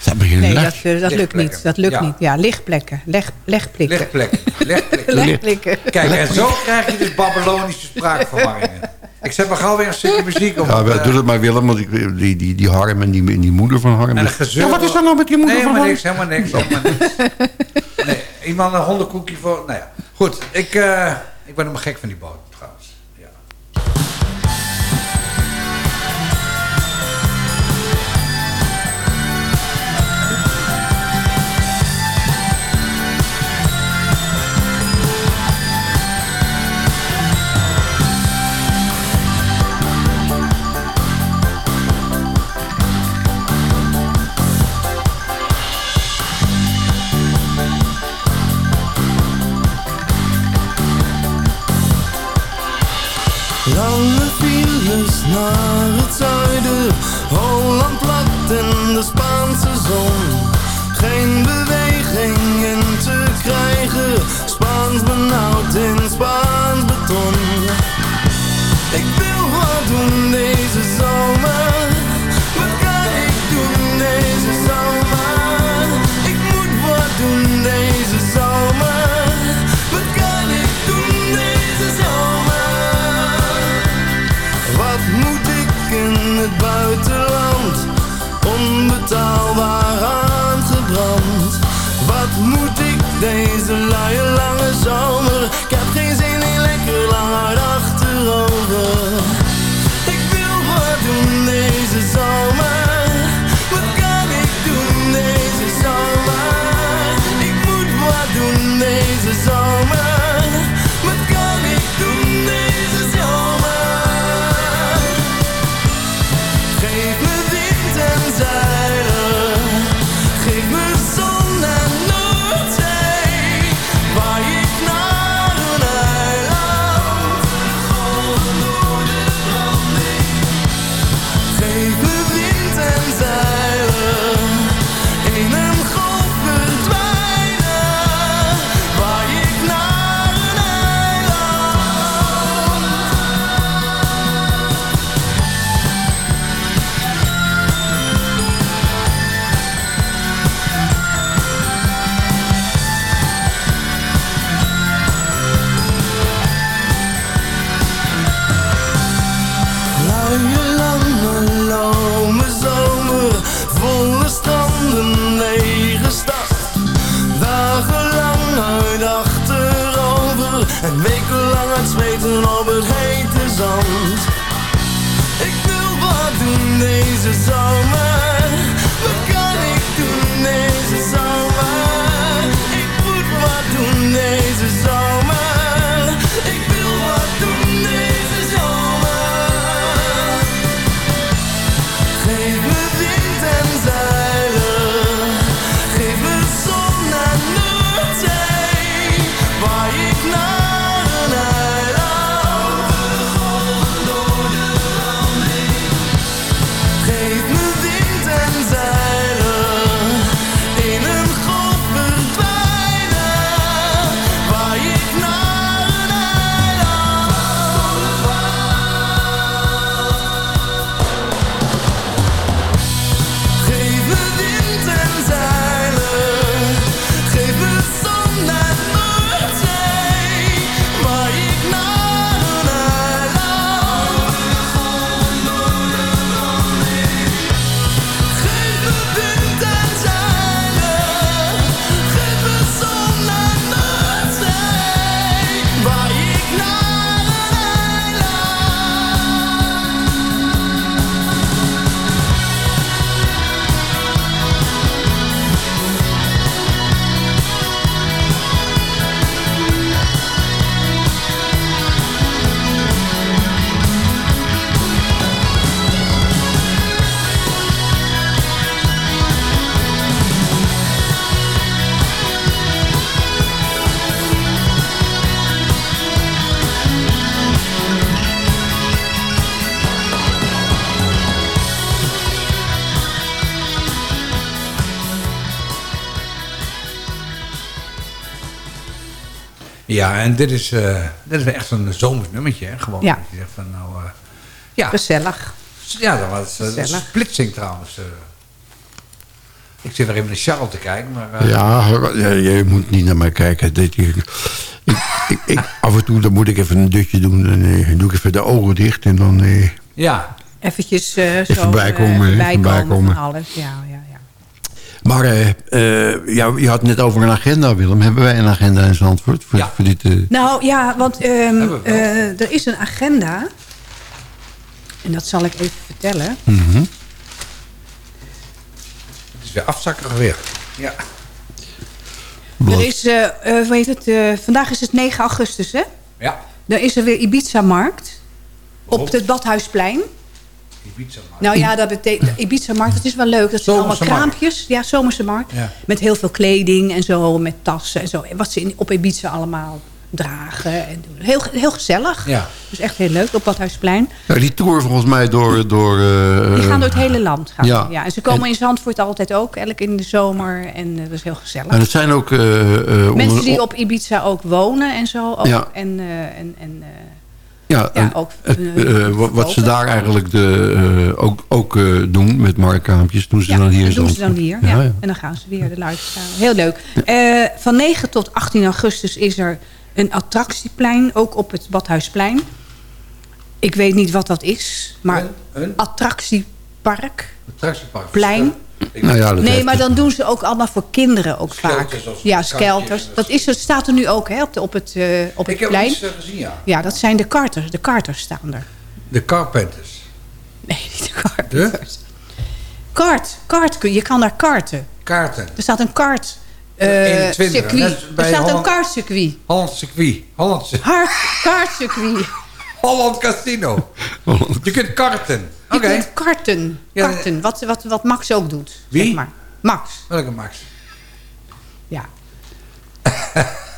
Ze hebben geen Nee, leg. dat, eh, dat lukt niet. Dat lukt Ja. niet. Ja, lichtplekken. Leg, legplikken. Legplekken. Legplekken. Legplikken. Kijk, en zo krijg je dus Babylonische spraakverwarringen. Ik zet maar gauw weer een stukje muziek op. Ja, eh, doe het maar Willem, want ik, die, die, die Harm en die, en die moeder van Harm. En een gezeur. Ja, wat is er nou met die moeder nee, van Harm? niks, helemaal niks, helemaal niks. Nee, iemand een hondenkoekje voor... Nou ja, goed. Ik, eh, ik ben helemaal gek van die boot, Lange files naar het zuiden, Holland plat in de Spaanse zon. Ja, en dit is, eh, dit is echt zo'n zomers nummertje, hè? Gewoon. Ja. Dat je zegt van, nou... eh, ja. Gezellig. Ja, dat was eh, is Gezellig. splitsing trouwens. eh. Ik zit er even naar Charles te kijken, maar... eh, Ja, je moet niet naar mij kijken. Dit, ik, ik, ik, ik- af en toe dan moet ik even een dutje doen. Dan eh, doe ik even de ogen dicht en dan... eh, Ja. Eventjes eh, zo... Even bijkomen, eh, bijkomen bijkomen. van alles. Ja. Maar eh, eh, ja, je had het net over een agenda, Willem. Hebben wij een agenda in Zandvoort voor, voor dit... eh, Nou ja, want ehm, eh, er is een agenda. En dat zal ik even vertellen. mhm. Het is weer afzakken weer. Ja. Er is, hoe heet het, eh, vandaag is het 9 augustus, hè? Ja. Dan is er weer Ibiza-markt. Op het Badhuisplein. Ibiza maar. Nou ja, dat betekent Ibiza-markt, dat is wel leuk. Dat zijn allemaal markt. kraampjes. Ja, zomerse markt. Ja. Met heel veel kleding en zo, met tassen en zo. Wat ze in, op Ibiza allemaal dragen en doen. Heel, heel gezellig. Ja. Dus echt heel leuk op Badhuisplein. ja, die tour volgens mij door... door eh, Die gaan door het hele land. Gaan ja. ja. En ze komen in Zandvoort altijd ook, elk in de zomer. En eh, dat is heel gezellig. En het zijn ook... eh, eh, Mensen die op Ibiza ook wonen en zo. Ook. Ja. En, eh, en, en eh, Ja, en ook, het, eh, eh, wat, wat ze daar eigenlijk de, eh, ook, ook eh, doen met markkraampjes... doen ze ja, dan hier dat doen ze dan hier. Ja. En dan gaan ze weer de luisteren. Heel leuk. Eh, van 9 tot 18 augustus is er een attractieplein. Ook op het Badhuisplein. Ik weet niet wat dat is. Maar Een? Een? attractiepark. Attractiepark. Plein. Nou ja, dat Nee, maar dan doen ze ook allemaal voor kinderen ook vaak. Skelters of Ja, skelters. Dat is, dat staat er nu ook hè, op, de, op het, eh, op het Ik heb plein. iets eh, gezien, ja. Ja, dat zijn de karters. De karters staan er. De Carpenters. Nee, niet de karters. Kart. Kart. kun- Je kan daar karten. Kaarten. Er staat een kart 21, circuit. Er staat een kartcircuit. Holland circuit. Holland, kaartcircuit. Holland Casino. Je kunt karten. Je Oké. kunt karten. Ja, karten. Wat, wat, wat Max ook doet. Wie? Zeg maar. Max. Welke Max? Ja.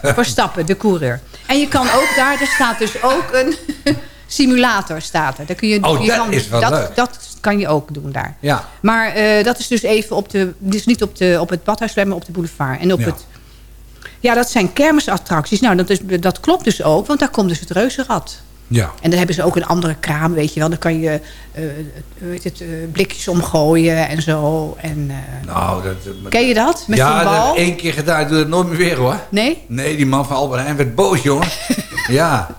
Verstappen, de coureur. En je kan ook daar, er staat dus ook een simulator staat er. Daar kun je, Oh, je dat kan, is wel dat, leuk. Dat kan je ook doen daar. Ja. Maar eh, dat is dus even op de... Dus niet op, de, op het Badhuisplein, maar op de boulevard. En op Ja. het... Ja, dat zijn kermisattracties. Nou, dat, is, dat klopt dus ook, want daar komt dus het reuzenrad. Ja. En dan hebben ze ook een andere kraam, weet je wel. Dan kan je eh, heet het, eh, blikjes omgooien en zo. En, eh, Nou, dat... dat- ken je dat? Met ja, zo'n dat bal? heb ik één keer gedaan. Ik doe het nooit meer weer, hoor. Nee? Nee, die man van Albert Heijn werd boos, jongen. ja.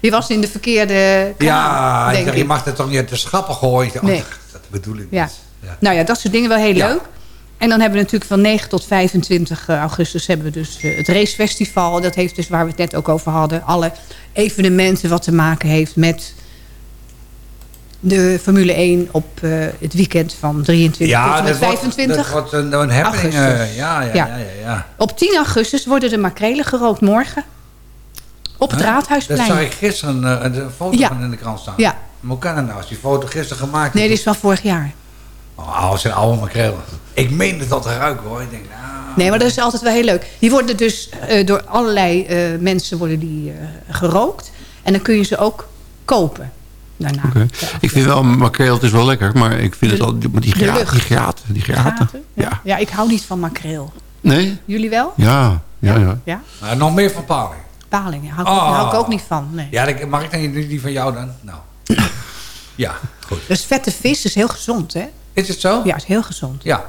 Je was in de verkeerde kraam, Ja, denk ik. je mag het toch niet uit de schappen gooien? Dacht, Nee. oh, dat bedoel ik Ja. niet. Ja. Nou ja, dat soort dingen wel heel Ja. leuk. En dan hebben we natuurlijk van 9 tot 25 augustus hebben we dus eh, het racefestival. Dat heeft dus waar we het net ook over hadden. Alle evenementen wat te maken heeft met de Formule 1 op eh, het weekend van 23 tot en met dat wordt- 25 dat wordt een, een eh, augustus. ja, ja, Ja. ja, ja. Op 10 augustus worden de makrelen gerookt morgen. Op het Huh? Raadhuisplein. Dat zag ik gisteren eh, een, foto van in de krant staan. Ja. Maar hoe kan dat nou? Als die foto gisteren gemaakt Nee, is. dit is van vorig jaar. Oh, het zijn oude makrelen. Ik meen het al te ruiken hoor. Ik denk, nou... Nee, maar dat is altijd wel heel leuk. Die worden dus eh, door allerlei eh, mensen worden die, eh, gerookt. En dan kun je ze ook kopen daarna. Oké. Ik vind wel, makreel het is wel lekker, maar ik vind het al, die lucht. die graten, die graten. Ja. ja, ik hou niet van makreel. Nee? Jullie wel? Ja, ja, ja. Ja? Nou, nog meer van paling. Palingen hou, ik- Oh. hou ik ook niet van. Nee. Ja, dan- mag ik dan die die van jou dan? Nou. ja, goed. Dus vette vis is heel gezond, hè? Is het zo? Ja, is heel gezond. Ja.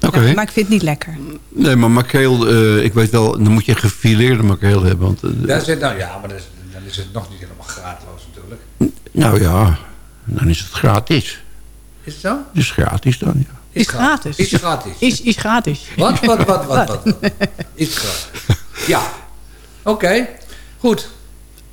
Oké. Ja, maar ik vind het niet lekker. Nee, maar makreel, eh, ik weet wel, dan moet je gefileerde makreel hebben. Want, Daar zit nou, ja, maar dat is, dan is het nog niet helemaal graadloos natuurlijk. nou ja, dan is het gratis. Is het zo? Het is gratis dan, ja. Is gratis. Is gratis. Is, is gratis. Wat, wat, wat, wat, wat? wat? Is gratis. Ja. Oké. Goed.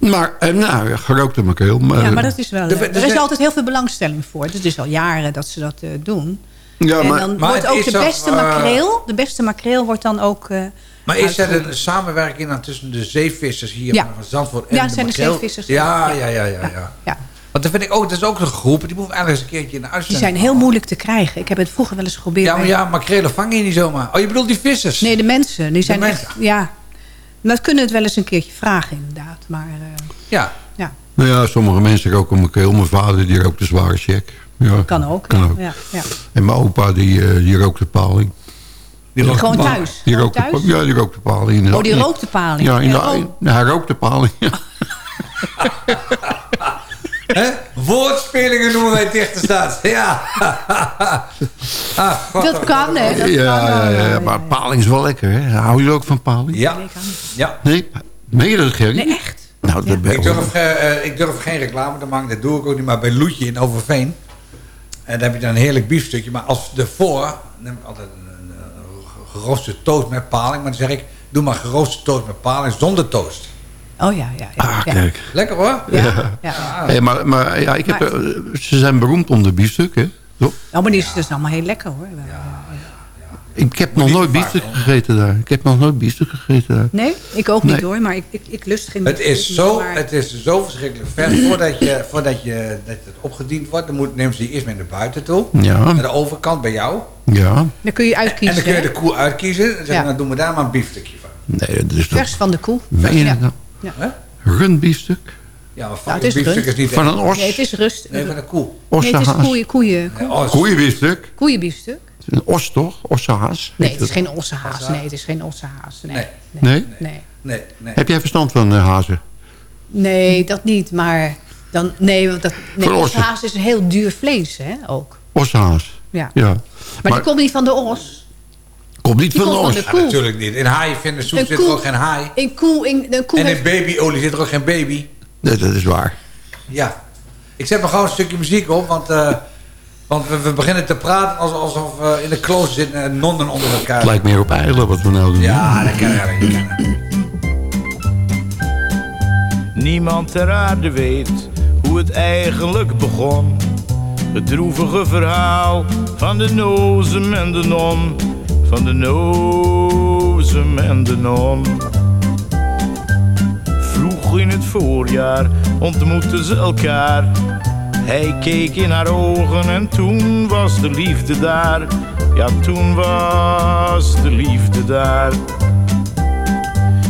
Maar, eh, nou, ja, gerookte makreel. Maar, Ja, maar dat is wel De- leuk. de- Er is de- altijd heel veel belangstelling voor. Het is al jaren dat ze dat eh, doen. Ja, en maar- dan maar wordt het ook is de beste eh, makreel... De beste makreel wordt dan ook... eh, Maar is er een samenwerking dan tussen de zeevissers hier Ja. van Zandvoort en Ja, de dat zijn de makreel? zeevissers. Ja, ja, ja, ja. ja. Ja. Want dat vind ik ook, dat is ook een groep, die moet eigenlijk eens een keertje in de Die uitzending. zijn heel moeilijk te krijgen. Ik heb het vroeger wel eens geprobeerd. Ja, maar ja, makrelen vang je niet zomaar. Oh, je bedoelt die vissers? Nee, de mensen. Die zijn echt... Ja. Maar dat kunnen we het wel eens een keertje vragen, inderdaad. Maar eh, Ja. ja, Nou ja, sommige mensen roken makreel. Mijn vader die rookt de zware check. Ja, kan ook. Kan ja. ook. Ja, ja. En mijn opa die, eh, die rookt de paling. Die rookt Gewoon de paling. thuis? Die rookt de, thuis? pa- ja, die rookt de paling. Oh, die rookt de paling. Ja, in de, Ja, oh. hij rookt de paling. Hè? Woordspelingen noemen wij dichterstaat. Ja. ah, God, Dat kan, hè? Dat ja, kan ja, ja, ja. maar paling is wel lekker, hè? Hou je ook van paling? Ja. ja. Nee, meen je dat, Gerry? Nee, echt. Nou, dat Ik durf, eh, eh, ik durf geen reclame te maken, dat doe ik ook niet. Maar bij Loetje in Overveen, en daar heb je dan een heerlijk biefstukje. Maar als ervoor, neem ik altijd een, een, een geroosterde toast met paling. Maar dan zeg ik, doe maar geroosterde toast met paling zonder toast. Oh ja, ja. ja, Ah, ja. kijk. Lekker hoor. Ja. ja. Hey, maar, maar ja, ik heb, Maar- eh, ze zijn beroemd om de biefstuk, hè? Toch? Oh, maar die is dus allemaal heel lekker, hoor. Ik heb nog nooit biefstuk gegeten daar. Ik heb nog nooit biefstuk gegeten daar. Nee, ik ook niet, Nee. hoor. Maar ik, ik, ik lust geen Het is, zo, maar- het is zo verschrikkelijk vers. Voordat, je, voordat je, dat het opgediend wordt, dan moet, nemen ze die eerst mee naar buiten toe. Ja. Naar de overkant bij jou. Ja. Dan kun je uitkiezen, En dan kun je de koe uitkiezen. En zeggen, Ja. nou doen we daar maar een biefstukje van. Nee, dat is toch... Vers van de koe. Meen je ja. dat nou? Ja. Rundbiefstuk? Ja, maar Nou, het is biefstuk rund. is niet... Van een os? Nee, het is rust. Nee, van een koe. Nee, het is Ossehaas. koeien, koeien, koe- os. Koeienbiefstuk? koeienbiefstuk. Een os toch? Ossehaas? Nee, het is geen ossehaas. Nee, het is geen ossehaas. Nee. Nee. Nee? Nee. Nee, nee. Heb jij verstand van uh, hazen? Nee, dat niet. Maar dan, nee, want dat, nee, Van ossehaas is een heel duur vlees, hè, ook. Ossehaas. Ja. Ja. Maar, die komt niet van de os. Komt niet van de komt os. van de Ja, natuurlijk niet. In haaienvindersoep Een zit koe- er ook geen haai. In koe, in, de koe En in heeft- babyolie zit er ook geen baby. Nee, dat is waar. Ja. Ik zet nog gewoon een stukje muziek op, want, eh, want we, we beginnen te praten alsof, we in de klooster zitten en nonnen onder elkaar. Het lijkt meer op eilen wat we nou doen. Ja, dat kan kennen. Niemand ter aarde weet hoe het eigenlijk begon. Het droevige verhaal van de nozem en de non. Van de nozem en de non. Vroeg in het voorjaar ontmoetten ze elkaar. Hij keek in haar ogen en toen was de liefde daar. Ja, toen was de liefde daar.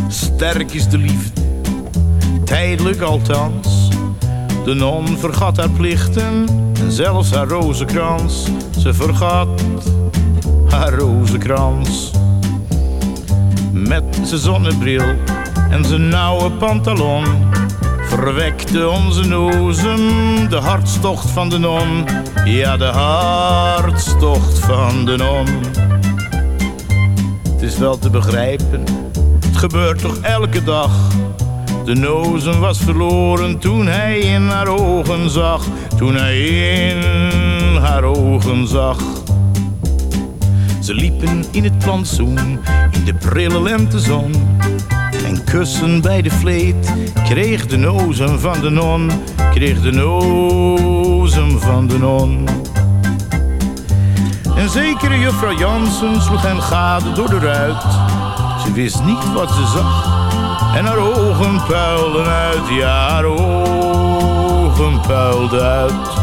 Sterk is de liefde tijdelijk althans. De non vergat haar plichten en zelfs haar rozenkrans. Ze vergat haar rozenkrans. Met zijn zonnebril en zijn nauwe pantalon verwekte onze nozem de hartstocht van de non. Ja, de hartstocht van de non. Het is wel te begrijpen, het gebeurt toch elke dag. De nozem was verloren toen hij in haar ogen zag. Toen hij in haar ogen zag. Ze liepen in het plantsoen, in de prille lentezon. En kussen bij de vleet kreeg de nozem van de non. Kreeg de nozem van de non. En zekere juffrouw Jansen sloeg hen gade door de ruit. Ze wist niet wat ze zag. En haar ogen puilden uit, ja, haar ogen puilden uit.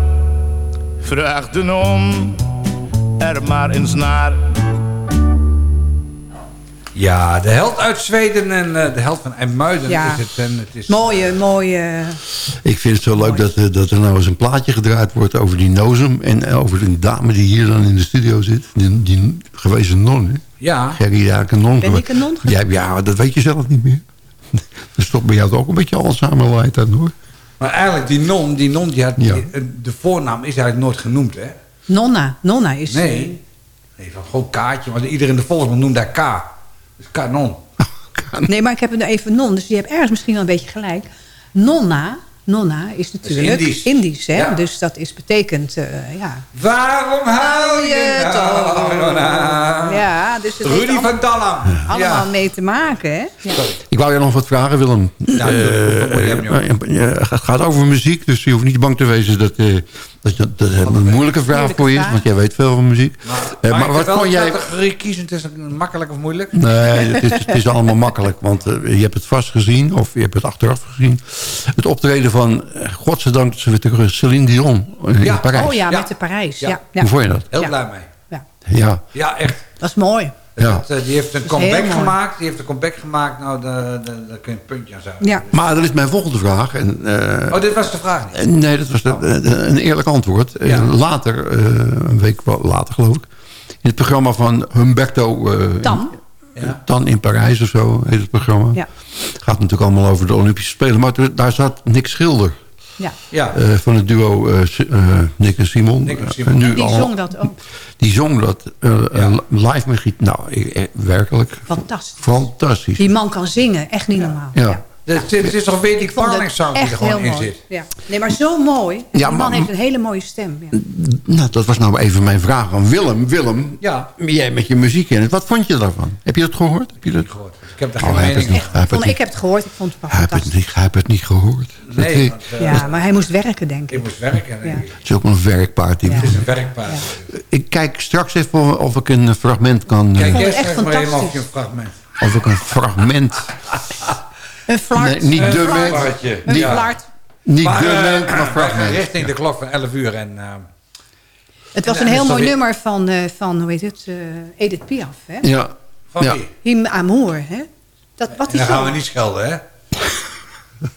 Vraag de non er maar eens naar. Ja, de held uit Zweden en eh, de held van IJmuiden Ja. is het. En het is, Mooie, mooie... Ik vind het zo leuk dat, eh, dat er nou eens een plaatje gedraaid wordt over die nozem... en over een dame die hier dan in de studio zit. Die, die gewezen non, hè? Ja. Is eigenlijk een non. Ben ik een non Ja, ja, dat weet je zelf niet meer. Dus toch bij jou ook een beetje Alzheimer dan hoor. Maar eigenlijk, die non, die non die had, Ja. die- de voornaam is eigenlijk nooit genoemd, hè? Nonna. Nonna is... Nee. Nee, van gewoon Kaatje, want iedereen in de volksmond noemt daar K. Dus kanon. Nee, maar ik heb het nou even non. Dus je hebt ergens misschien wel een beetje gelijk. Nonna, nonna is natuurlijk Indisch. Indisch. hè? Ja. Dus dat is betekent, eh, ja... Waarom huil je nou? Nonna? Ja, dus het Rudy allemaal, van Dallam. allemaal Ja. mee te maken, hè? Ja. Ik wou je nog wat vragen, Willem. Nou, Eh, eh, eh, het gaat over muziek, dus je hoeft niet bang te wezen dat, dat, je- dat een moeilijke vraag Moeilijke voor je is, vraag. want jij weet veel van muziek. Eh, maar maar wat vond jij... categorie kiezen tussen makkelijk of moeilijk? Nee, het is, het is allemaal makkelijk, want eh, je hebt het vast gezien, of je hebt het achteraf gezien. Het optreden van, eh, godzijdank, ze weer terug Celine Dion in Parijs. Oh ja, Ja. met de Parijs. Ja. Ja. Ja. Hoe vond je dat? Heel Ja. blij mee. Ja. Ja, Ja, echt. Dat is mooi. Ja. Dat, eh, die heeft een comeback gemaakt. Die heeft een comeback gemaakt. Nou, daar kun je een puntje aan zetten. Ja. Maar dat is mijn volgende vraag. En, eh, Oh, dit was de vraag niet. Eh, Nee, dat was de- de- een eerlijk antwoord. Ja. Later, eh, een week later geloof ik... in het programma van Humberto... eh, Tan. Ja. Dan in Parijs of zo heet het programma. Ja. Gaat natuurlijk allemaal over de Olympische Spelen. Maar daar zat Nick Schilder Ja. Ja. eh, van het duo eh, eh, Nick en Simon. Nick en Simon. nu Die al- zong dat ook. Die zong dat live met giet. Nou, werkelijk Fantastisch. fantastisch. Die man kan zingen, echt niet normaal. Ja. Het is, het is toch weer die Ik parlingzang die er echt gewoon in mooi. zit. Ja. Nee, maar zo mooi. Ja, die man maar- heeft een hele mooie stem. Ja. Nou, dat was nou even mijn vraag aan Willem. Willem, Ja. jij met je muziek in het. Wat vond je daarvan? Heb je dat gehoord? Heb je dat... Gehoord. Ik heb daar Oh, geen mening niet, Vond, ik heb het gehoord, ik vond het wel hij heeft het niet, hij heeft het niet gehoord. Nee, want, eh, Ja, maar hij moest werken, denk ik. ik moest werken. Ja. het is ook een werkpaard. Het is een werkpaard. Ik kijk straks even of, ik een fragment kan... eh, Kijk vond het eerst echt even maar even of fantastisch. je een fragment. of ik een fragment... Een flart. Nee, niet een de flart. Een Niet- flart. Niet Maar, de eh, maar fragment. richting de klok van 11 uur. En, eh, Het was En een heel dat mooi nummer van, eh, van, hoe heet het, eh, Edith Piaf. Hè? Ja. van Ja. wie? Him Amour. Hè? Dat, wat En dan gaan we niet schelden, hè?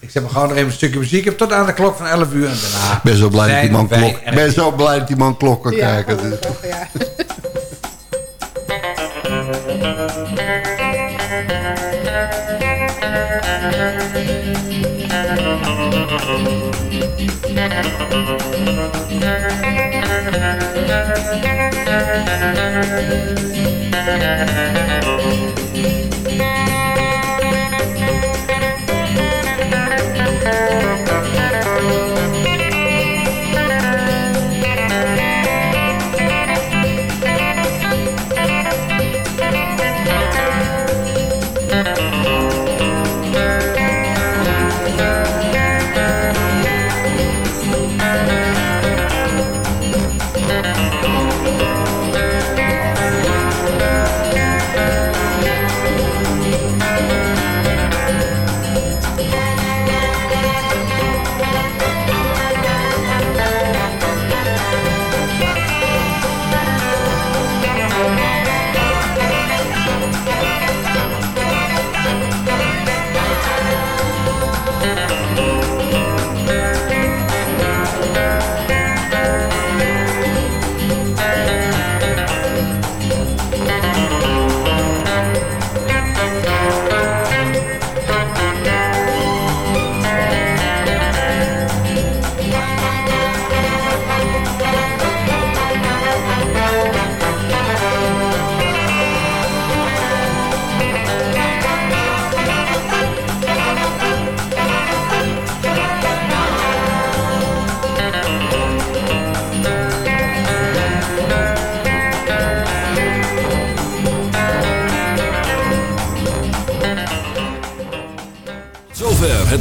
ik zet maar gewoon nog even een stukje muziek. op tot aan de klok van 11 uur. En daarna Ik ben zo blij dat die man klok, ben zo blij dat die man klok kan Ja, kijken. toch, ja. Thank you.